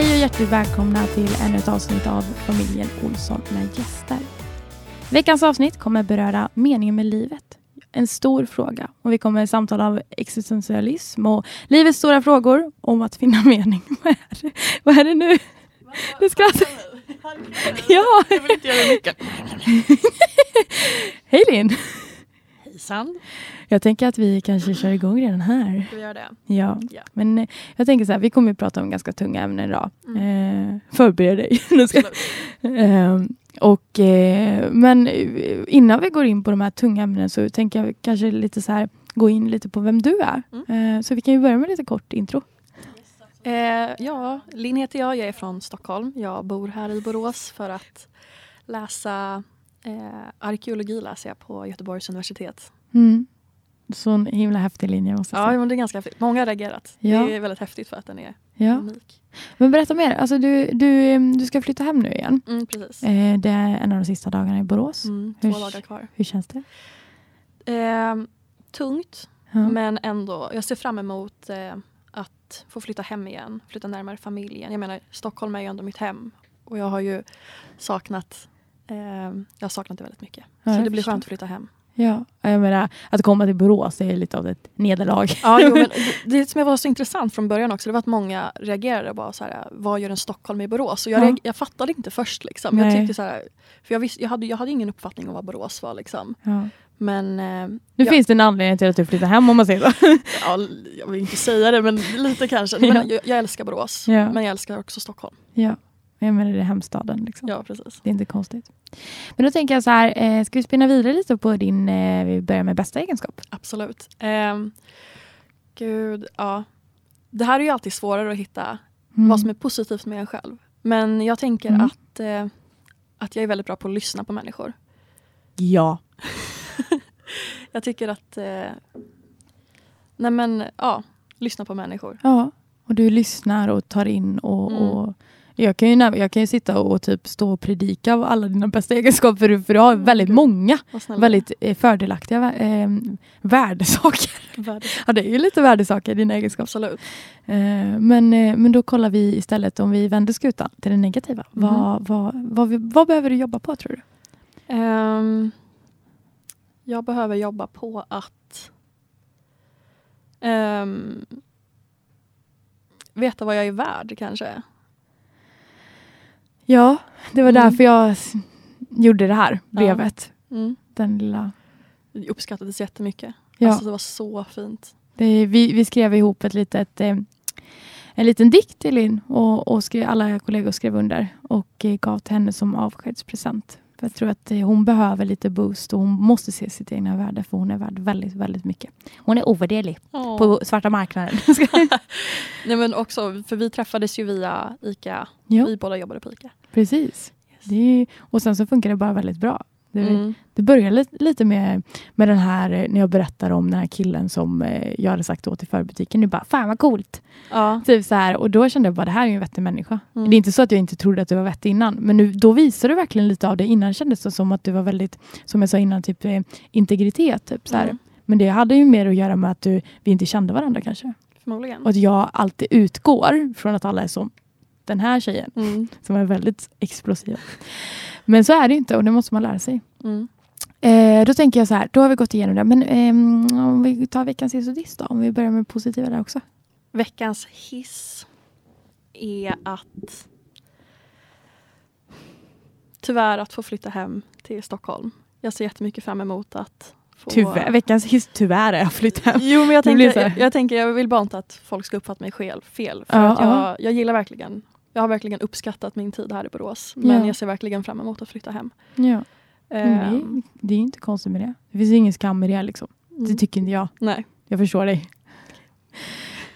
Hej och hjärtligt välkomna till ännu ett avsnitt av familjen Olsson med gäster. Veckans avsnitt kommer beröra meningen med livet. En stor fråga och vi kommer samtala om existentialism och livets stora frågor om att finna mening. Vad är det, Vad är det nu? Du skrattar. Ja! Jag vill inte göra mycket. Hej Linn! Hejsan. Jag tänker att vi kanske kör igång redan här. Ska vi göra det? Ja, Ja. men eh, jag tänker så här, vi kommer att prata om ganska tunga ämnen idag. Mm. Eh, förbered dig. Eh, och, eh, men eh, innan vi går in på de här tunga ämnena så tänker jag kanske lite så här, gå in lite på vem du är. Eh, så vi kan ju börja med lite kort intro. Eh, ja, Linn heter jag. Jag är från Stockholm. Jag bor här i Borås för att läsa eh, arkeologi läser jag på Göteborgs universitet. Mm. Så en himla häftig linje måste jag Ja, säga. men det är ganska häftigt. Många har reagerat. Ja. Det är väldigt häftigt för att den är Ja. unik. Men berätta mer. Alltså, du, du, du ska flytta hem nu igen. Mm, precis. Eh, det är en av de sista dagarna i Borås. Mm, två Hur- dagar kvar. Hur känns det? Eh, tungt, Ja. men ändå. Jag ser fram emot eh, att få flytta hem igen. Flytta närmare familjen. Jag menar, Stockholm är ju ändå mitt hem. Och jag har ju saknat eh, jag har saknat det väldigt mycket. Ja, så det blir förstår. skönt att flytta hem. Ja, jag menar, att komma till Borås är lite av ett nederlag. Ja, jo, men det, som var så intressant från början också, det var att många reagerade bara så här, vad gör en Stockholm i Borås? Och jag, Ja. jag fattade inte först liksom. Jag tyckte så här, för jag, visste, jag, hade, jag hade ingen uppfattning om vad Borås var liksom. Ja. Men eh, Nu ja, finns det en anledning till att du flyttar hem om man säger så. ja, jag vill inte säga det men lite kanske. Men jag, jag älskar Borås, men jag älskar också Stockholm. Ja, jag menar det är hemstaden. Liksom. Ja, precis. Det är inte konstigt. Men då tänker jag så här, eh, ska vi spinna vidare lite på din, eh, vi börjar med bästa egenskap. Absolut. Ehm, gud, ja. Det här är ju alltid svårare att hitta Mm. vad som är positivt med en själv. Men jag tänker Mm. att, eh, att jag är väldigt bra på att lyssna på människor. Ja. Jag tycker att... Eh, nej men, ja. Lyssna på människor. Ja, och du lyssnar och tar in och, Mm. och jag kan, ju, jag kan ju sitta och typ stå och predika av alla dina bästa egenskaper för du, har Mm, väldigt gud. många väldigt eh, fördelaktiga eh, värdesaker. Värde. Ja, det är ju lite värdesaker, dina egenskaper. Eh, men, eh, men då kollar vi istället om vi vänder skutan till det negativa. Mhm. Vad, vad, vad, vad behöver du jobba på tror du? Ehm, jag behöver jobba på att ehm, veta vad jag är värd kanske. Ja, det var Mm. därför jag gjorde det här brevet. Mm. Den lilla... Det uppskattades jättemycket. Ja. Alltså, det var så fint. Det, vi, vi skrev ihop ett litet, eh, en liten dikt till Linn och, och skrev, alla kollegor skrev under och eh, gav till henne som avskedspresent. För jag tror att eh, hon behöver lite boost och hon måste se sitt egna värde för hon är värd väldigt, väldigt mycket. Hon är ovärderlig Åh. på svarta marknaden. Nej, men också, för vi träffades ju via ICA. ja, Vi båda jobbade på ICA. Precis. Det är, och sen så funkar det bara väldigt bra. Det, Mm. det började lite, lite med, med den här, eh, när jag berättar om den här killen som eh, jag hade sagt åt i förbutiken. Nu bara, fan vad coolt! Ja. Typ så här, och då kände jag bara, det här är ju en vettig människa. Mm. Det är inte så att jag inte trodde att du var vettig innan, men nu, då visar du verkligen lite av det. Innan kändes det som att du var väldigt, som jag sa innan, typ eh, integritet. Typ, så här. Mm. Men det hade ju mer att göra med att du, vi inte kände varandra kanske. Förmodligen. Och att jag alltid utgår från att alla är som den här tjejen, Mm. som är väldigt explosiv. Men så är det inte och det måste man lära sig. Mm. Eh, då tänker jag så här, då har vi gått igenom det. Men ehm, om vi tar veckans hiss och diss då? Om vi börjar med positiva där också. Veckans hiss är att tyvärr att få flytta hem till Stockholm. Jag ser jättemycket fram emot att få... Tyvärr, veckans hiss tyvärr är att flytta hem. Jo men jag Det tänker, jag, jag tänker jag vill bara inte att folk ska uppfatta mig fel. fel för Ja, jag, ja. jag gillar verkligen jag har verkligen uppskattat min tid här i Borås. Men Ja. jag ser verkligen fram emot att flytta hem. Ja. Ehm, det, det är ju inte konstigt med det. Det finns ingen skam i det. Liksom. Det mm. tycker inte jag. Nej. Jag förstår dig.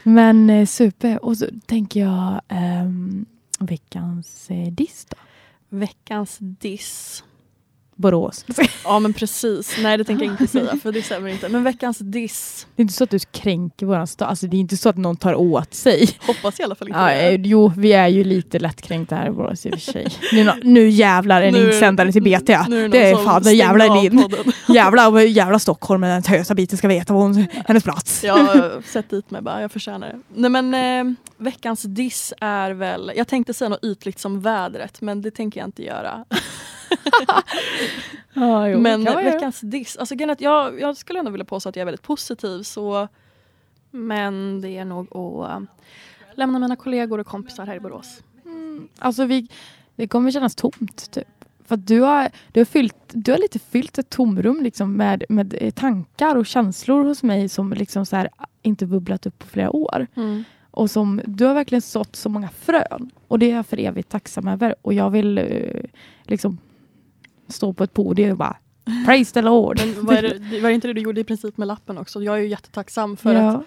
Men eh, super. Och så tänker jag ehm, veckans eh, diss då. Veckans diss. Borås. Ja men precis, nej det tänker jag inte säga för det stämmer inte. Men veckans diss, Det är inte så att du kränker våran stad. Alltså, det är inte så att någon tar åt sig. hoppas i alla fall inte Ja, det. eh, jo, vi är ju lite lättkränkta här i Borås i och för sig. Nu, nu jävlar en Nu- insändare till BT. nu är det Det är fan, stängde jävla podden. Jävla, jävla Stockholm med den tösa biten ska veta vad hon, hennes plats. Jag har sett dit mig bara, jag förtjänar det. Nej men eh, veckans diss är väl, jag tänkte säga något ytligt som vädret men det tänker jag inte göra. Ja, jo, men veckans diss, alltså jag, jag skulle ändå vilja påstå att jag är väldigt positiv så men det är nog att eh, lämna mina kollegor och kompisar här i Borås. Mm, alltså vi, det kommer kännas tomt typ. För du har, du, har fyllt, du har lite fyllt ett tomrum liksom med, med eh, tankar och känslor hos mig som liksom så här, inte bubblat upp på flera år. Och som, du har verkligen sått så många frön. Och det är jag för evigt tacksam över. Och jag vill eh, liksom stå på ett podium och bara Praise the Lord. Men vad är det, det var inte det du gjorde i princip med lappen också? Jag är ju jättetacksam för, ja, att,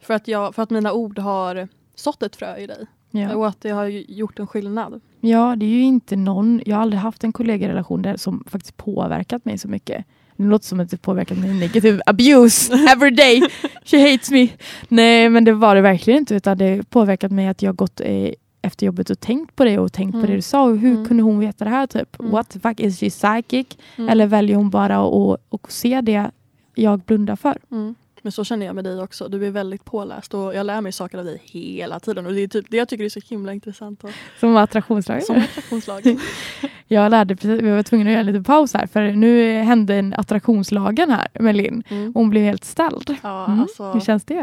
för, att, jag, för att mina ord har sått ett frö i dig ja. och att det har gjort en skillnad. ja, det är ju inte någon... Jag har aldrig haft en kollegarelation där som faktiskt påverkat mig så mycket. Det låter som att det påverkat mig negativ abuse every day. She hates me. Nej, men det var det verkligen inte. Utan det påverkat mig att jag gått eh, efter jobbet och tänkt på det och tänkt på Mm. det du sa. Och hur Mm. kunde hon veta det här? Typ? Mm. What the fuck, is she psychic? Mm. Eller väljer hon bara att att se det jag blundar för? Mm. Men så känner jag med dig också. Du är väldigt påläst och jag lär mig saker av dig hela tiden. Och det är typ det jag tycker är så himla intressant. Och, Som attraktionslag. som attraktionslag. Jag lärde precis, vi var tvungna att göra en liten paus här för nu hände en attraktionslagen här med Linn. Mm. Hon blev helt ställd. Ja, Mm. alltså, Hur känns det?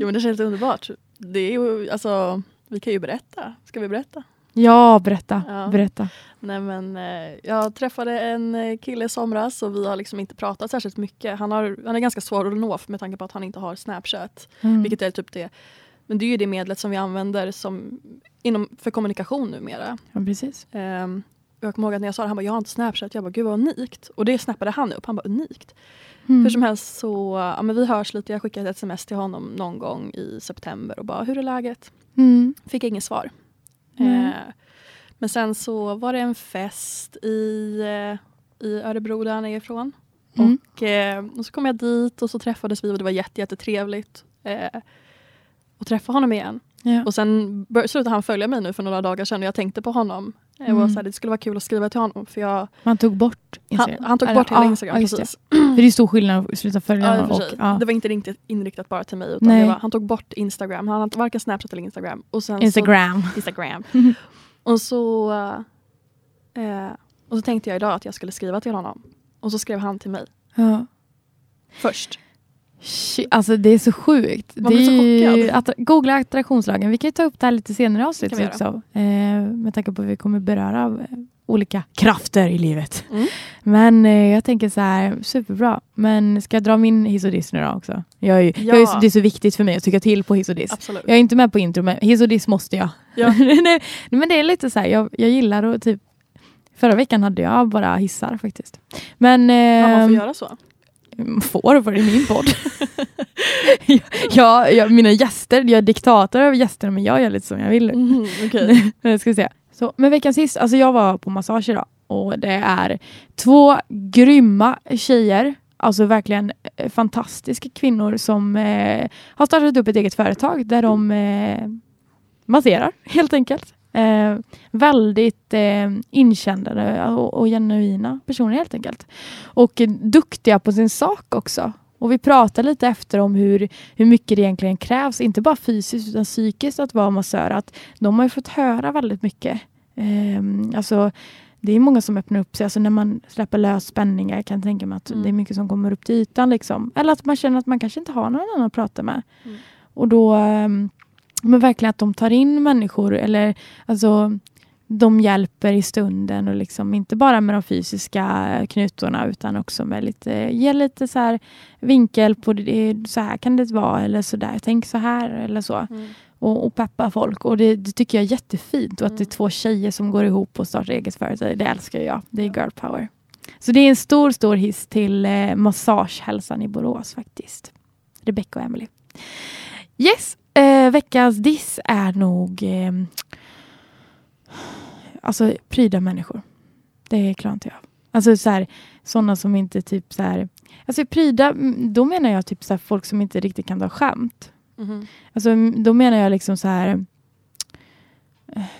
jo, men det känns underbart. Det är ju, alltså, vi kan ju berätta. Ska vi berätta? Ja, berätta. Ja. berätta. Nej, men, eh, jag träffade en eh, kille i somras och vi har liksom inte pratat särskilt mycket. Han, har, han är ganska svår att nå med tanke på att han inte har Snapchat. Mm. Vilket är typ det. Men det är ju det medlet som vi använder som, inom, för kommunikation numera. Ja, precis. Um, jag kommer ihåg att när jag sa det, han bara jag har inte Snapchat. Jag bara gud vad unikt. Och det snappade han upp. Han bara unikt. Mm. Hur som helst så ja, men vi hörs lite. Jag skickade ett sms till honom någon gång i september och bara hur är läget? Mm. Fick inget svar. Nej. Eh, men sen så var det en fest i, eh, i Örebro där han är ifrån. Mm. Och, eh, och så kom jag dit och så träffades vi och det var jätte, jättetrevligt. Eh, och träffa honom igen. Ja. Och sen slutade han följa mig nu för några dagar sedan och jag tänkte på honom. Jag var Mm. så här, det skulle vara kul att skriva till honom för jag, Man tog bort han, Instagram. han tog Eller, bort hela ja, Instagram. ja, precis. Det. För det är stor skillnad att sluta följa Ja, och ja. Det var inte riktigt inriktat bara till mig utan det var, han tog bort Instagram. Han hade varken Snapchat eller Instagram. Och sen Instagram. Så, Instagram. och, så, eh, och så tänkte jag idag att jag skulle skriva till honom. Och så skrev han till mig Ja. först. Shit, alltså det är så sjukt. Man det blir så är ju chockad. att, googla attraktionslagen. Vi kan ju ta upp det här lite senare i avsnittet också. Eh, med tanke på att vi kommer beröra eh, olika krafter i livet. Mm. Men eh, jag tänker så här, superbra. Men ska jag dra min hiss och diss nu då också? Jag är ju, jag är, Ja. det är så viktigt för mig att tycka till på hiss och diss. Absolut. Jag är inte med på intro, men hiss och diss måste jag. Ja. Nej, men det är lite så här, jag, jag gillar att typ Förra veckan hade jag bara hissar faktiskt. Men... Kan man ehm, få göra så? Får, det är min podd. ja, jag, mina gäster, jag är diktator över gästerna men jag gör lite som jag vill. Mm, okej. Nu ska vi se. Så, men veckan sist, alltså jag var på massage idag och det är två grymma tjejer, alltså verkligen eh, fantastiska kvinnor som eh, har startat upp ett eget företag där de eh, masserar helt enkelt. Eh, väldigt eh, inkännande och, och genuina personer helt enkelt. Och eh, duktiga på sin sak också. Och vi pratar lite efter om hur, hur mycket det egentligen krävs, inte bara fysiskt utan psykiskt att vara massör. Att de har ju fått höra väldigt mycket. Ehm, alltså, det är många som öppnar upp sig. Alltså när man släpper lös spänningar kan jag tänka mig att Mm. det är mycket som kommer upp till ytan. Liksom. Eller att man känner att man kanske inte har någon annan att prata med. Mm. Och då ehm, men verkligen att de tar in människor eller alltså de hjälper i stunden och liksom inte bara med de fysiska knutorna utan också med lite, ge lite så här vinkel på det, så här kan det vara eller så där, tänk så här eller så Mm. och, och peppa folk och det, det tycker jag är jättefint och att det är Mm. två tjejer som går ihop och startar eget företag, det älskar jag. Det är girl power. Så det är en stor, stor hiss till eh, Massagehälsan i Borås faktiskt. Rebecca och Emily. Yes, eh, veckans diss är nog eh, alltså pryda människor. Det klarar inte jag. Alltså så här, sådana som inte typ så här... Alltså pryda, mm, då menar jag typ så här, folk som inte riktigt kan ta skämt. Mhm. Alltså mm, då menar jag liksom så här...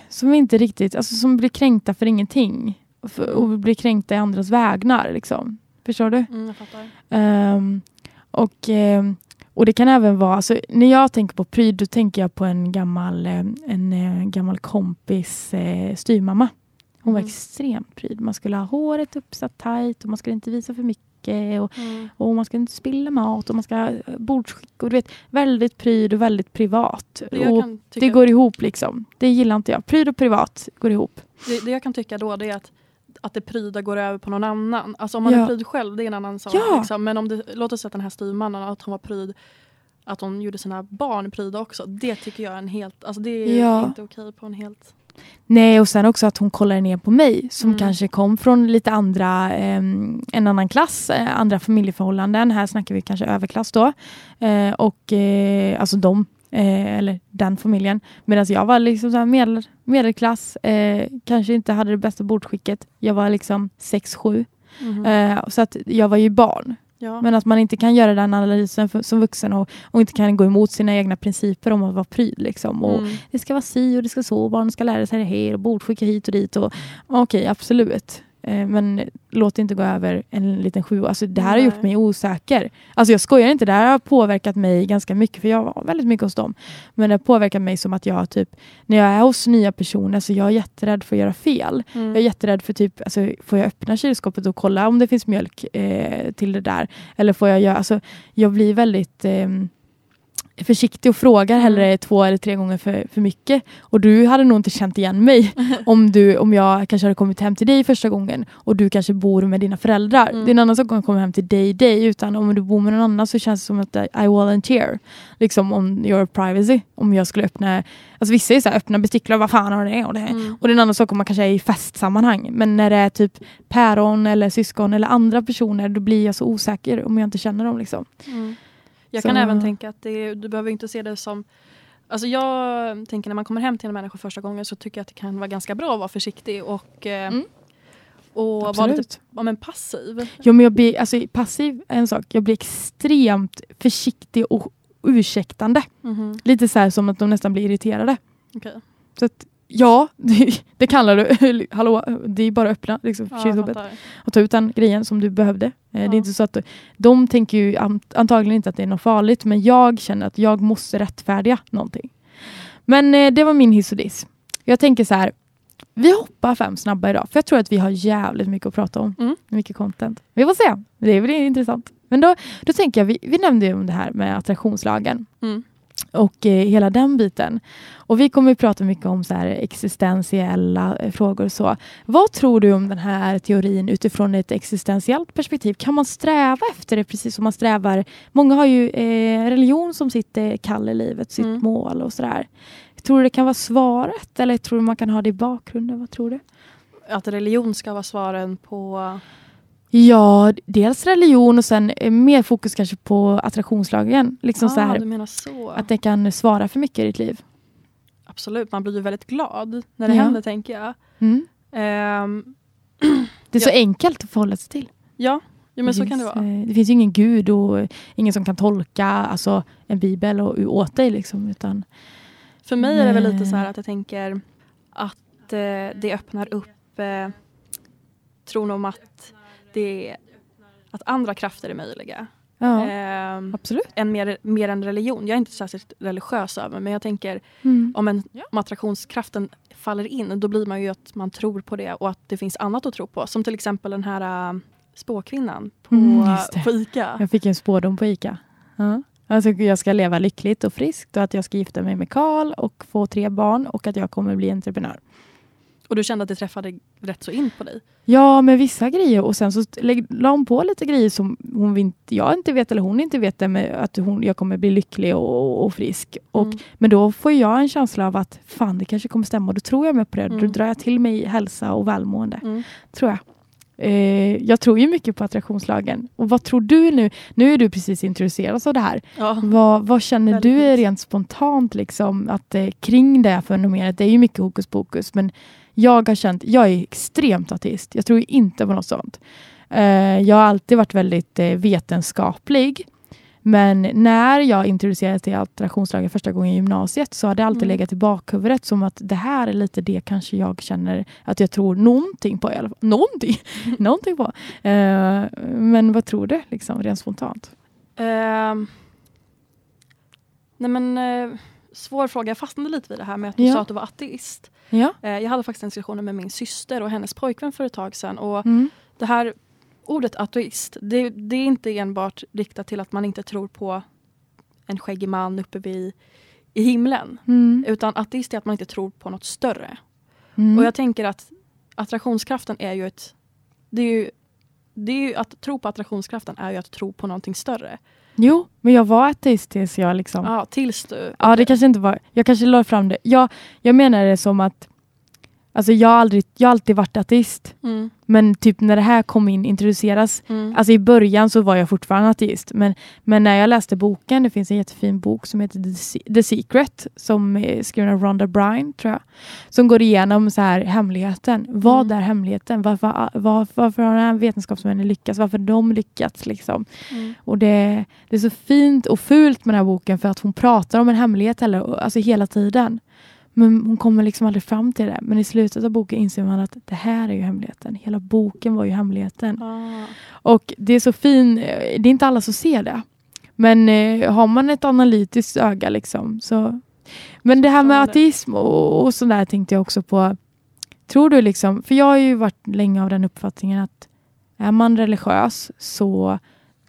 Som inte riktigt, alltså som blir kränkta för ingenting. Och, för, och blir kränkta i andras vägnar liksom. Förstår du? Mm, jag fattar. Ehm, och, ehm, och det kan även vara, alltså, när jag tänker på pryd då tänker jag på en gammal, eh, en, eh, gammal kompis eh, styrmamma. Hon var Mm. extremt pryd. Man skulle ha håret uppsatt tajt och man skulle inte visa för mycket. Och, Mm. och man ska inte spilla mat och man ska ha eh, bordsskick. Och du vet, väldigt pryd och väldigt privat. Och det går ihop liksom. Det gillar inte jag. Pryd och privat går ihop. Det, det jag kan tycka då det är att, att det pryda går över på någon annan. Alltså om man Ja. är pryd själv, det är en annan sak. Ja. Liksom. Men om det, låt oss säga att den här styrmannen, att hon var pryd, att hon gjorde sina barn pryda också. Det tycker jag är en helt, alltså det är Ja. inte okej på en helt... Nej, och sen också att hon kollar ner på mig som Mm. kanske kom från lite andra, ehm, en annan klass, eh, andra familjeförhållanden. Här snackar vi kanske överklass då. Eh, och eh, alltså de, eh, eller den familjen. Medan jag var liksom så medel, medelklass, eh, kanske inte hade det bästa bordskicket. Jag var liksom 6-7. Mhm. Eh, så att jag var ju barn. ja. Men att man inte kan göra den analysen för, som vuxen och, och inte kan gå emot sina egna principer om att vara pryd. Liksom. Och, Mm. det ska vara si och det ska så, barnen ska lära sig det här och bordskicka hit och dit. Och, Okej, absolut. Eh, men låt det inte gå över en liten sju. Alltså, det här har Nej. gjort mig osäker. Alltså, jag skojar inte, det här har påverkat mig ganska mycket för jag var väldigt mycket hos dem. Men det har påverkat mig som att jag typ, när jag är hos nya personer så jag är jätterädd för att göra fel. Mm. Jag är jätterädd för typ, alltså, får jag öppna kylskåpet och kolla om det finns mjölk eh, till det där? Eller får jag göra, alltså, jag blir väldigt ehm, försiktig och frågar hellre två eller tre gånger för, för mycket. Och du hade nog inte känt igen mig om, du, om jag kanske hade kommit hem till dig första gången och du kanske bor med dina föräldrar. Mm. Det är en annan sak om jag kommer hem till dig, dig, utan om du bor med någon annan så känns det som att I volunteer. Liksom om your privacy. Om jag skulle öppna, alltså vissa är så här, öppna besticklor, vad fan har det och det här. Mm. Och det är en annan sak om man kanske är i festsammanhang. Men när det är typ päron eller syskon eller andra personer då blir jag så osäker om jag inte känner dem. Liksom. Mm. Jag Så- kan även tänka att det, du behöver inte se det som... Alltså jag tänker när man kommer hem till en människa första gången så tycker jag att det kan vara ganska bra att vara försiktig och, eh, Mm. och vara lite ja, men passiv. Ja, men jag blir, alltså, passiv är en sak. Jag blir extremt försiktig och ursäktande. Mhm. Lite så här som att de nästan blir irriterade. Okej. Så att, ja, det, det kallar du. Hallå, det är bara att öppna liksom, Ja, kylskåpet och ta ut den grejen som du behövde. Eh, Det Ja. är inte så att de tänker ju ant- antagligen inte att det är något farligt, men jag känner att jag måste rättfärdiga någonting. Men eh, det var min hiss och diss. Jag tänker så här, vi hoppar fem snabba idag, för jag tror att vi har jävligt mycket att prata om. Mm. Mycket content. Vi får se, det blir intressant. Men då, då tänker jag, vi, vi nämnde ju om det här med attraktionslagen Mm. Och eh, hela den biten. Och vi kommer att prata mycket om så här existentiella eh, frågor och så. Vad tror du om den här teorin utifrån ett existentiellt perspektiv? Kan man sträva efter det precis som man strävar? Många har ju eh, religion som sitt eh, kall i livet, sitt Mm. mål och sådär. Tror du det kan vara svaret eller tror du man kan ha det i bakgrunden? Vad tror du? Att religion ska vara svaren på... Ja, dels religion och sen eh, mer fokus kanske på attraktionslagen. Liksom så ah, här, du menar så. att det kan svara för mycket i ditt liv. Absolut, man blir ju väldigt glad när det Ja. händer tänker jag. Mm. Ehm, Det är så Ja. enkelt att förhålla sig till. ja, jo, men så finns, kan det vara. eh, Det finns ju ingen gud och ingen som kan tolka alltså, en bibel och, åt dig. Liksom, utan, För mig är det väl lite så här att jag tänker att eh, det öppnar upp eh, tron om att, det, att andra krafter är möjliga. ja, Ehm, absolut. än mer, mer än religion. Jag är inte särskilt religiös över men jag tänker Mm. om, en, om attraktionskraften faller in då blir man ju att man tror på det och att det finns annat att tro på. Som till exempel den här äh, spåkvinnan på, Mm, på ICA. Jag fick en spådom på ICA. Ja. Alltså, jag ska leva lyckligt och friskt och att jag ska gifta mig med Karl och få tre barn och att jag kommer bli entreprenör. Och du kände att det träffade rätt så in på dig. Ja, med vissa grejer. Och sen så lägg- la hon på lite grejer som hon inte, jag inte vet eller hon inte vet. det Med att hon, jag kommer bli lycklig och, och frisk. Och, Mm. Men då får jag en känsla av att fan, det kanske kommer stämma. Då tror jag med på det. Då Mm. drar jag till mig hälsa och välmående. Mm. Tror jag. Eh, jag tror ju mycket på attraktionslagen. Och vad tror du nu? Nu är du precis introducerad av det här. Ja. Vad, vad känner Väldigt du rent spontant liksom, att, eh, kring det här fenomenet? Det är ju mycket hokus pokus. Men Jag har känt, jag är extremt ateist. Jag tror inte på något sånt. Eh, jag har alltid varit väldigt eh, vetenskaplig. Men när jag introducerades till attraktionslagen första gången i gymnasiet så har det alltid Mm. legat i bakhuvudet som att det här är lite det kanske jag känner att jag tror någonting på i alla fall. Någonting, någonting på. Eh, men vad tror du liksom rent spontant? Ehm. nej men, eh, svår fråga. Jag fastnade lite vid det här med att du Ja. sa att du var ateist. Ja. Eh, jag hade faktiskt en diskussion med min syster och hennes pojkvän för ett tag sedan. Och Mm. det här ordet ateist, det, det är inte enbart riktat till att man inte tror på en skäggig man uppe vid, i himlen. Mm. Utan ateist är att man inte tror på något större. Mm. Och jag tänker att attraktionskraften är ju ett... Det är ju, det är ju att tro på attraktionskraften är ju att tro på någonting större. Jo, men jag var ateist tills jag liksom... Ja, tills du... Ja, det kanske inte var... Jag kanske la fram det. Jag, jag menar det som att... Alltså jag har, aldrig, jag har alltid varit ateist. Mm, Men typ när det här kom in, introduceras. mm, Alltså i början så var jag fortfarande ateist. Men, men när jag läste boken, det finns en jättefin bok som heter The, Se- The Secret. Som är skriven av Rhonda Bryan, tror jag. Som går igenom så här hemligheten. Vad Mm. är hemligheten? Varför, var, varför har den här vetenskapsmännen lyckats? Varför har de lyckats? Liksom? mm, Och det, det är så fint och fult med den här boken för att hon pratar om en hemlighet eller, alltså hela tiden. Men hon kommer liksom aldrig fram till det. Men i slutet av boken inser man att det här är ju hemligheten. Hela boken var ju hemligheten. ah, Och det är så fin, det är inte alla som ser det. Men eh, har man ett analytiskt öga liksom så... Men det här med ateism och, och sådär tänkte jag också på. Tror du liksom, för jag har ju varit länge av den uppfattningen att är man religiös så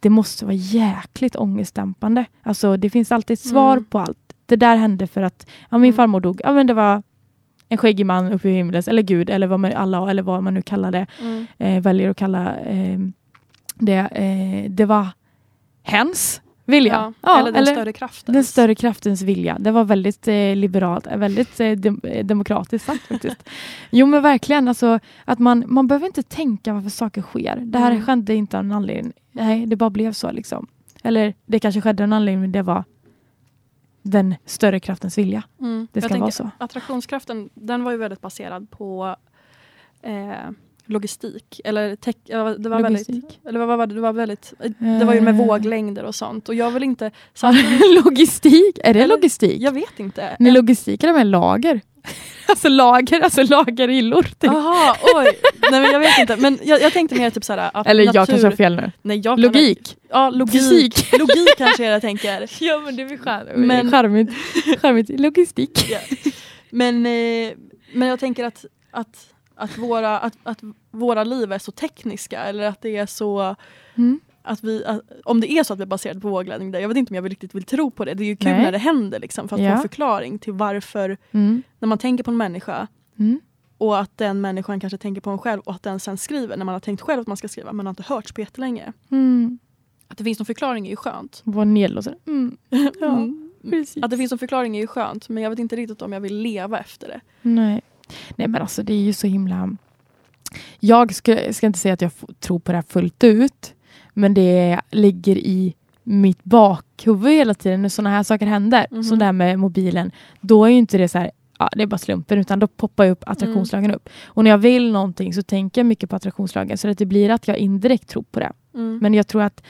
det måste vara jäkligt ångestdämpande. Alltså det finns alltid ett svar Mm. på allt. Det där hände för att ja, min Mm. farmor dog. Ja, men det var en skäggig man uppe i himlen, eller Gud, eller vad man, Allah, eller vad man nu kallar det mm, eh, väljer att kalla eh, det. Eh, det var hens vilja. ja. eller den större kraften. den större kraftens vilja. Det var väldigt eh, liberalt, eh, väldigt eh, dem demokratiskt sagt faktiskt. jo men verkligen, alltså, att man, man behöver inte tänka varför saker sker. Det här Mm. skedde inte av en anledning. Nej, det bara blev så liksom. Eller det kanske skedde av en anledning, men det var den större kraftens vilja. Mm. Det Jag ska tänker, vara så. Attraktionskraften, den var ju väldigt baserad på eh, logistik. Eller tech, det var väldigt... Logistik. Eller vad var det? Det var väldigt... Det var ju med Eh. våglängder och sånt. Och jag vill inte... logistik, är det logistik? Jag vet inte. Nej, logistik är det med lager. alltså lager, alltså lagerhyllor. Typ. Jaha, oj. Nej men jag vet inte. Men jag, jag tänkte mer typ såhär att Eller jag natur... kanske har fel nu. Nej, jag kan- Logik. Ja, logik. Fysik. Logik kanske jag tänker. Ja men det är charmigt. Men- charmigt. charmigt. Logistik. Ja. Men, eh, men jag tänker att, att, att, våra, att, att våra liv är så tekniska eller att det är så Mm. Att vi, att, om det är så att vi är baserat på våglärdning där, jag vet inte om jag riktigt vill tro på det. Det är ju kul Nej. när det händer liksom, för att få Ja. en förklaring till varför, Mm. när man tänker på en människa Mm. och att den människan kanske tänker på en själv och att den sen skriver när man har tänkt själv att man ska skriva men har inte hört på jättelänge. Mm. Att det finns någon förklaring är ju skönt. Var nedlåsare. Mm. Ja, Mm. Att det finns någon förklaring är ju skönt men jag vet inte riktigt om jag vill leva efter det. Nej. Nej men alltså det är ju så himla... Jag ska, ska inte säga att jag tror på det här fullt ut. Men det ligger i mitt bakhuvud hela tiden när sådana här saker händer. Mhm. Som det här med mobilen. Då är ju inte det så här, ja, det är bara slumpen utan då poppar upp attraktionslagen upp. Och när jag vill någonting så tänker jag mycket på attraktionslagen så att det blir att jag indirekt tror på det. Mm. Men jag tror att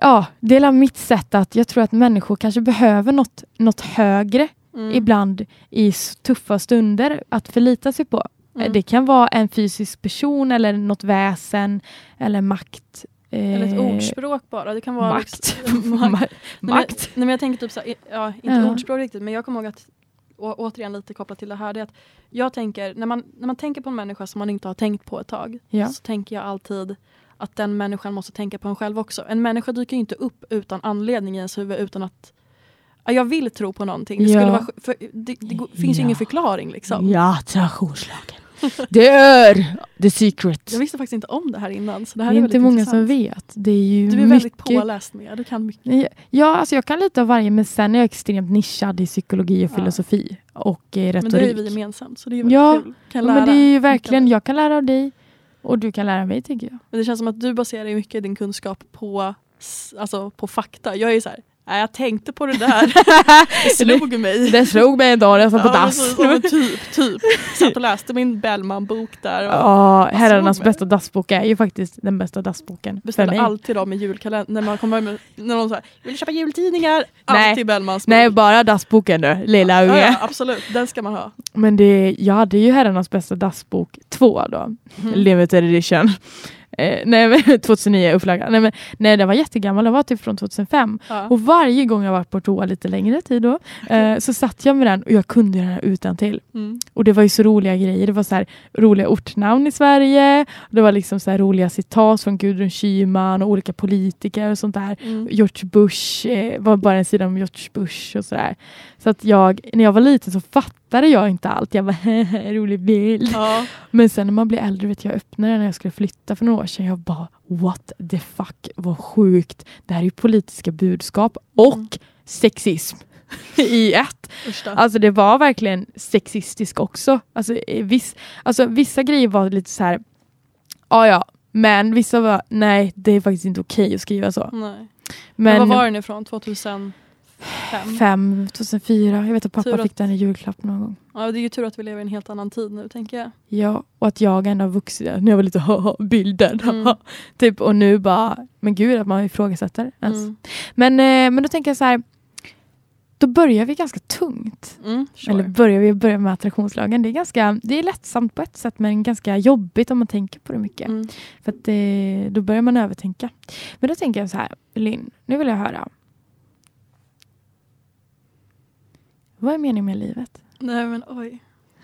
Ja, det är mitt sätt att jag tror att människor kanske behöver något, något högre Mm. ibland i tuffa stunder att förlita sig på. Mm. Det kan vara en fysisk person eller något väsen eller makt. Eh, Eller ett ordspråk bara. Det kan vara Makt. makt. nej, men jag tänker typ så här, ja, inte Ja. ordspråk riktigt men jag kommer ihåg att å, återigen lite kopplat till det här det är att jag tänker när man, när man tänker på en människa som man inte har tänkt på ett tag Ja. så tänker jag alltid att den människan måste tänka på en själv också. En människa dyker ju inte upp utan anledning i ens huvud utan att ja, jag vill tro på någonting. Det, Ja. vara, det, det går- finns ju ingen förklaring liksom. Ja, attraktionslagen. Det är the secret. Jag visste faktiskt inte om det här innan. Så det Det här är är, inte väldigt många intressant. som vet. Det är ju Du är väldigt mycket... påläst med, du kan mycket. Ja, alltså jag kan lite av varje men sen är jag extremt nischad i psykologi och Ja. filosofi och eh, retorik. Men det är vi gemensamt så det är ju väldigt Ja, kul. Kan lära men det är ju verkligen, det. jag kan lära av dig och du kan lära mig tänker jag. Men det känns som att du baserar mycket din kunskap på, alltså, på fakta. Jag är ju så här, Nej, jag tänkte på det där. Det slog mig. Det slog mig en dag när jag satt på Ja, dass. Ja, typ, typ. Satt och läste min Bellman-bok där. Och Ja, slog herrarnas bästa dassbok är ju faktiskt den bästa dassboken beställer mig. alltid dem med julkalender. När man kommer med, när någon säger vill du köpa jultidningar? Nej. Alltid Bellmans bok. Nej, bara dassboken du, lilla ja, unge. ja, absolut, den ska man ha. Men det, jag hade ju herrarnas bästa dassbok 2 då, Mm. limited edition. Eh, nej, men 2009 upplaga. Nej, men, nej, den var jättegammal, den var typ från 2005. Ja. Och varje gång jag varit på toa lite längre tid då, eh, så satt jag med den och jag kunde den här utan till. Mm. Och det var ju så roliga grejer. Det var så här roliga ortnamn i Sverige. Det var liksom så här roliga citat från Gudrun Schyman och olika politiker och sånt där. Mm. George Bush eh, var bara en sida om George Bush och sådär. Så att jag, när jag var liten så fattade jag inte allt. Jag bara, rolig bild. Ja. Men sen när man blir äldre, vet jag öppnade när jag skulle flytta för några år sedan. Jag bara, what the fuck, vad sjukt. Det här är ju politiska budskap och Mm. sexism i ett. Alltså det var verkligen sexistisk också. Alltså, viss, alltså vissa grejer var lite så här, ja ja, men vissa var, nej det är faktiskt inte okej att skriva så. Nej. Men, Men, vad var den ifrån? 2005? Fem, 2004, jag vet att pappa Tur att- fick den i julklapp någon gång. Ja, det är ju tur att vi lever i en helt annan tid nu tänker jag. Ja, och att jag ändå har vuxit när jag var lite haha, bilden. Mm. typ, och nu bara, men gud att man ifrågasätter ens. Mm. Men, eh, men då tänker jag så här, då börjar vi ganska tungt. Mm, sure. Eller börjar vi börjar med attraktionslagen. Det är, ganska, det är lättsamt på ett sätt men ganska jobbigt om man tänker på det mycket. Mm. För att eh, då börjar man övertänka. Men då tänker jag så här, Linn, nu vill jag höra. Vad är meningen med livet? Nej men oj.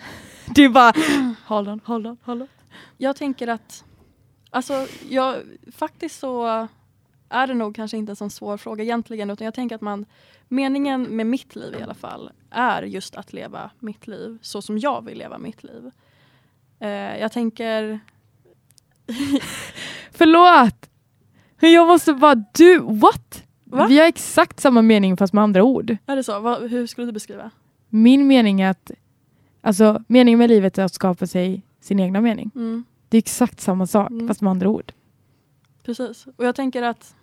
Det är bara, hold on, hold on, hold on. Jag tänker att, alltså jag, faktiskt så är det nog kanske inte en sån svår fråga egentligen utan jag tänker att man, meningen med mitt liv i alla fall är just att leva mitt liv så som jag vill leva mitt liv. Eh, jag tänker, Förlåt! Jag måste bara, du, what? Va? Vi har exakt samma mening fast med andra ord. är det så? Vad, hur skulle du beskriva? Min mening är att, alltså meningen med livet är att skapa sig sin egna mening. Mm, Det är exakt samma sak Mm. fast med andra ord. precis. Och jag tänker att,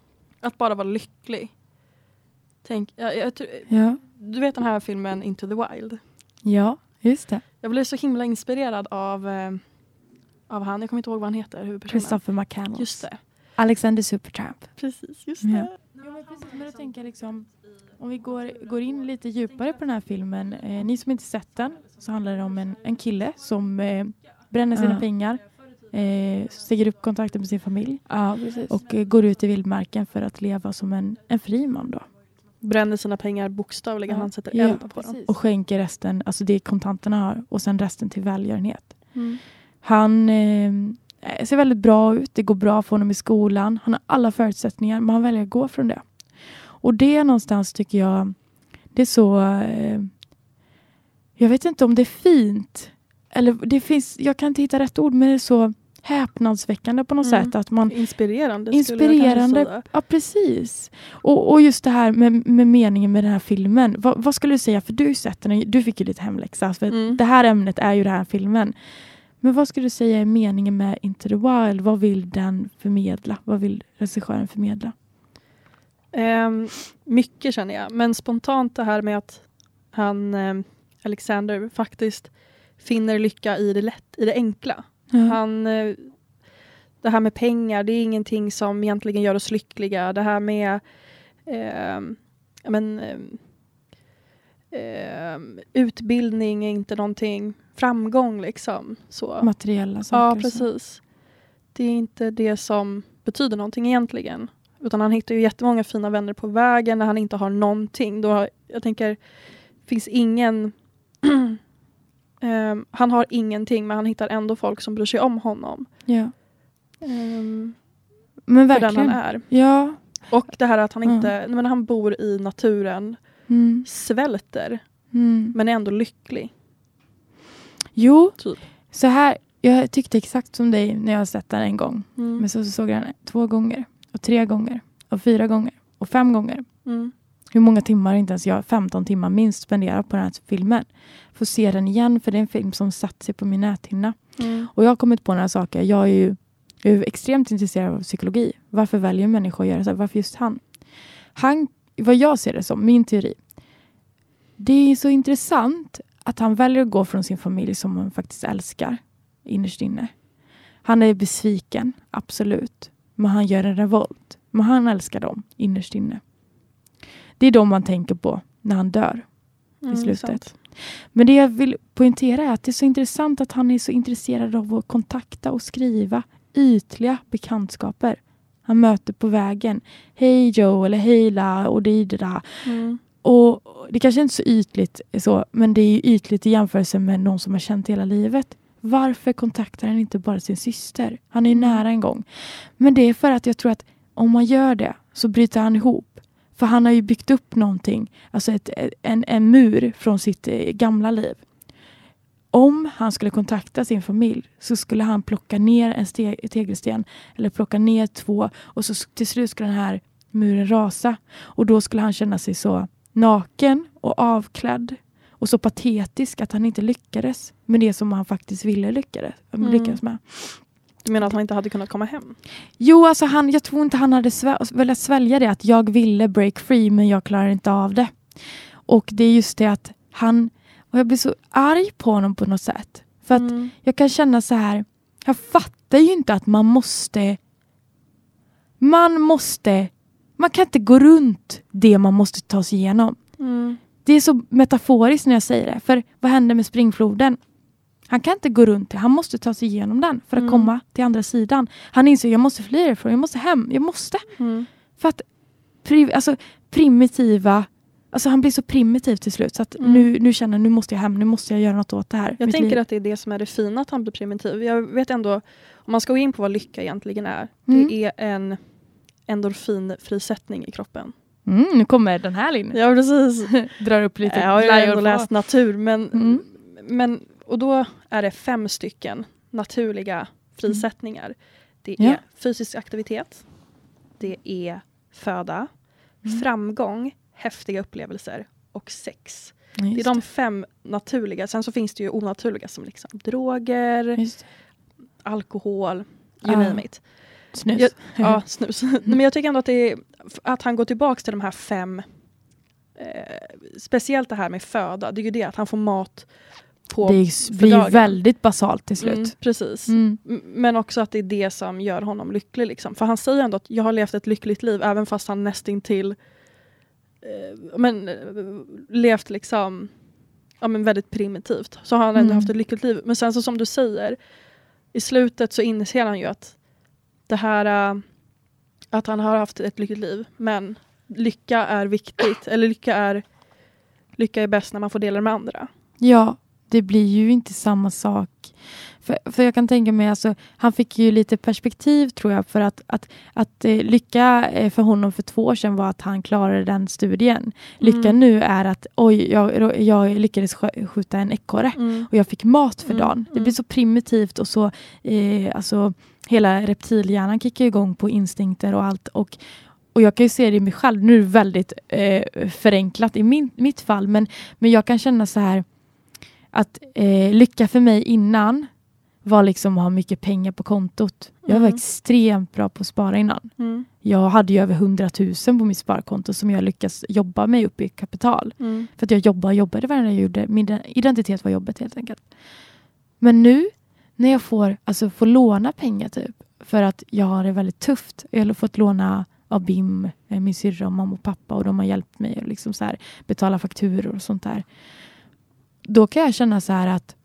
att bara vara lycklig. Tänk, jag, jag, Ja, du vet den här filmen Into the Wild? ja just det. Jag blev så himla inspirerad av, eh, av han, jag kommer inte ihåg vad han heter. Christopher McCandless. Just det. Alexander Supertramp. Precis, just det. Ja, men precis, men då tänker jag liksom, om vi går, går in lite djupare på den här filmen. Eh, ni som inte sett den så handlar det om en, en kille som eh, bränner sina Ja. pengar, eh, säger upp kontakten med sin familj och eh, går ut i vildmarken för att leva som en, en fri man då. Bränner sina pengar bokstavligen, Ja. han sätter Ja, eld på dem. Och skänker resten, alltså det kontanterna har, och sen resten till välgörenhet. Mm. Han eh, ser väldigt bra ut, det går bra för honom i skolan. Han har alla förutsättningar, men han väljer att gå från det. Och det någonstans tycker jag, det är så... Eh, jag vet inte om det är fint. Eller det finns, jag kan inte hitta rätt ord, men det är så häpnadsväckande på något Mm. sätt. Att man, Inspirerande, Inspirerande. ja, precis. Och, och just det här med, med meningen med den här filmen. Vad, vad skulle du säga, för du sett den, du fick ju lite hemläxa. För Mm. det här ämnet är ju den här filmen. Men vad skulle du säga är meningen med Into the Wild? Vad vill den förmedla? Vad vill regissören förmedla? Ehm, mycket känner jag, men spontant det här med att han, ehm, Alexander, faktiskt finner lycka i det lätt, i det enkla. Han, eh, det här med pengar, det är ingenting som egentligen gör oss lyckliga. Det här med ja, men, ehm, utbildning är inte någonting, framgång liksom. Så. Materiella saker. Ja, och så. precis. Det är inte det som betyder någonting egentligen. Utan han hittar ju jättemånga fina vänner på vägen när han inte har någonting. Då, har- jag tänker, finns ingen... Ehm, han har ingenting men han hittar ändå folk som bryr sig om honom. Ja. Um, Men för den verkligen. han är. Ja. Och det här att han Mm. inte, men han bor i naturen, Mm. svälter Mm. men är ändå lycklig. Jo, Typ. så här. Jag tyckte exakt som dig när jag sett den en gång. Mm. Men så såg jag den två gånger. Och tre gånger. Och fyra gånger. Och fem gånger. Mm. Hur många timmar, inte ens jag, 15 timmar minst spenderar på den här filmen. Får se den igen för det är en film som satt sig på min näthinna. Mm. Och jag har kommit på några saker. Jag är ju jag är extremt intresserad av psykologi. Varför väljer människor att göra så här? Varför just han? Han vad jag ser det som, min teori. Det är så intressant att han väljer att gå från sin familj som han faktiskt älskar innerst inne. Han är besviken, absolut. Men han gör en revolt. Men han älskar dem innerst inne. Det är de man tänker på när han dör i Mm, slutet. sant. Men det jag vill poängtera är att det är så intressant att han är så intresserad av att kontakta och skriva ytliga bekantskaper. Han möter på vägen. Hej Joe eller hej La och det är det där. Mm. Och det kanske inte är så ytligt så, men det är ytligt i jämförelse med någon som har känt hela livet. Varför kontaktar han inte bara sin syster? Han är ju nära en gång. Men det är för att jag tror att om man gör det så bryter han ihop. För han har ju byggt upp någonting, alltså ett, en, en mur från sitt eh, gamla liv. Om han skulle kontakta sin familj så skulle han plocka ner en ste- tegelsten eller plocka ner två och så till slut skulle den här muren rasa. Och då skulle han känna sig så naken och avklädd och så patetisk att han inte lyckades med det som han faktiskt ville lyckades, Mm. lyckas med. Du menar att han inte hade kunnat komma hem? Jo, alltså han, jag tror inte han hade svä- velat svälja det att jag ville break free men jag klarar inte av det. Och det är just det att han, och jag blir så arg på honom på något sätt. För att Mm. jag kan känna så här, jag fattar ju inte att man måste, man måste, man kan inte gå runt det man måste ta sig igenom. Mm. Det är så metaforiskt när jag säger det. För vad hände med springfloden? Han kan inte gå runt det. Han måste ta sig igenom den för att Mm. komma till andra sidan. Han inser jag måste fly ifrån. Jag måste hem. Jag måste. Mm. För att pri, alltså, primitiva... Alltså han blir så primitiv till slut. Så att Mm. nu, nu känner jag nu måste jag hem. Nu måste jag göra något åt det här. Jag tänker liv. att det är det som är det fina att han blir primitiv. Jag vet ändå, om man ska gå in på vad lycka egentligen är. Mm. Det är en endorfinfrisättning i kroppen. Mm, nu kommer den här linjen. Ja precis. Drar upp lite Jag har ändå läst natur men, Mm. men och då är det fem stycken naturliga frisättningar. Det är. Ja. fysisk aktivitet, det är föda, Mm. framgång, häftiga upplevelser och sex. Ja, Det är de fem naturliga. Sen så finns det ju onaturliga som liksom droger, alkohol, you Ja. name it. Snus. Jag- Ja, snus. Men jag tycker ändå att, det är, att han går tillbaka till de här fem, eh, speciellt det här med föda, det är ju det att han får mat på det blir väldigt basalt till slut. Mm, precis. Mm. Men också att det är det som gör honom lycklig. Liksom. För han säger ändå att jag har levt ett lyckligt liv även fast han nästintill eh, men, eh, levt liksom ja, men väldigt primitivt. Så har han ändå Mm. haft ett lyckligt liv. Men sen så som du säger, i slutet så inser han ju att det här eh, att han har haft ett lyckligt liv men lycka är viktigt. Eller lycka är, lycka är bäst när man får dela det med andra. Ja, det blir ju inte samma sak. För, för jag kan tänka mig, alltså, han fick ju lite perspektiv tror jag för att, att, att eh, lycka eh, för honom för två år sedan var att han klarade den studien. Lycka Mm. nu är att oj, jag, jag lyckades skj- skjuta en ekorre Mm. och jag fick mat för Mm, dagen. Det mm. blir så primitivt och så, eh, alltså hela reptilhjärnan kickar igång på instinkter och allt. Och, och jag kan ju se det i mig själv, nu är det väldigt eh, förenklat i min, mitt fall, men, men jag kan känna så här att eh, lycka för mig innan var liksom att ha mycket pengar på kontot. Jag var Mm. extremt bra på att spara innan. Mm. Jag hade ju över 100 000 på mitt sparkonto som jag lyckas jobba mig upp i kapital. Mm. För att jag jobbade och jobbade varje jag gjorde. Min identitet var jobbet helt enkelt. Men nu när jag får, alltså, får låna pengar typ för att jag har det väldigt tufft. Jag har fått låna av BIM, eh, min syrra och mamma och pappa och de har hjälpt mig att liksom så här, betala fakturor och sånt där. Då kan jag känna så här att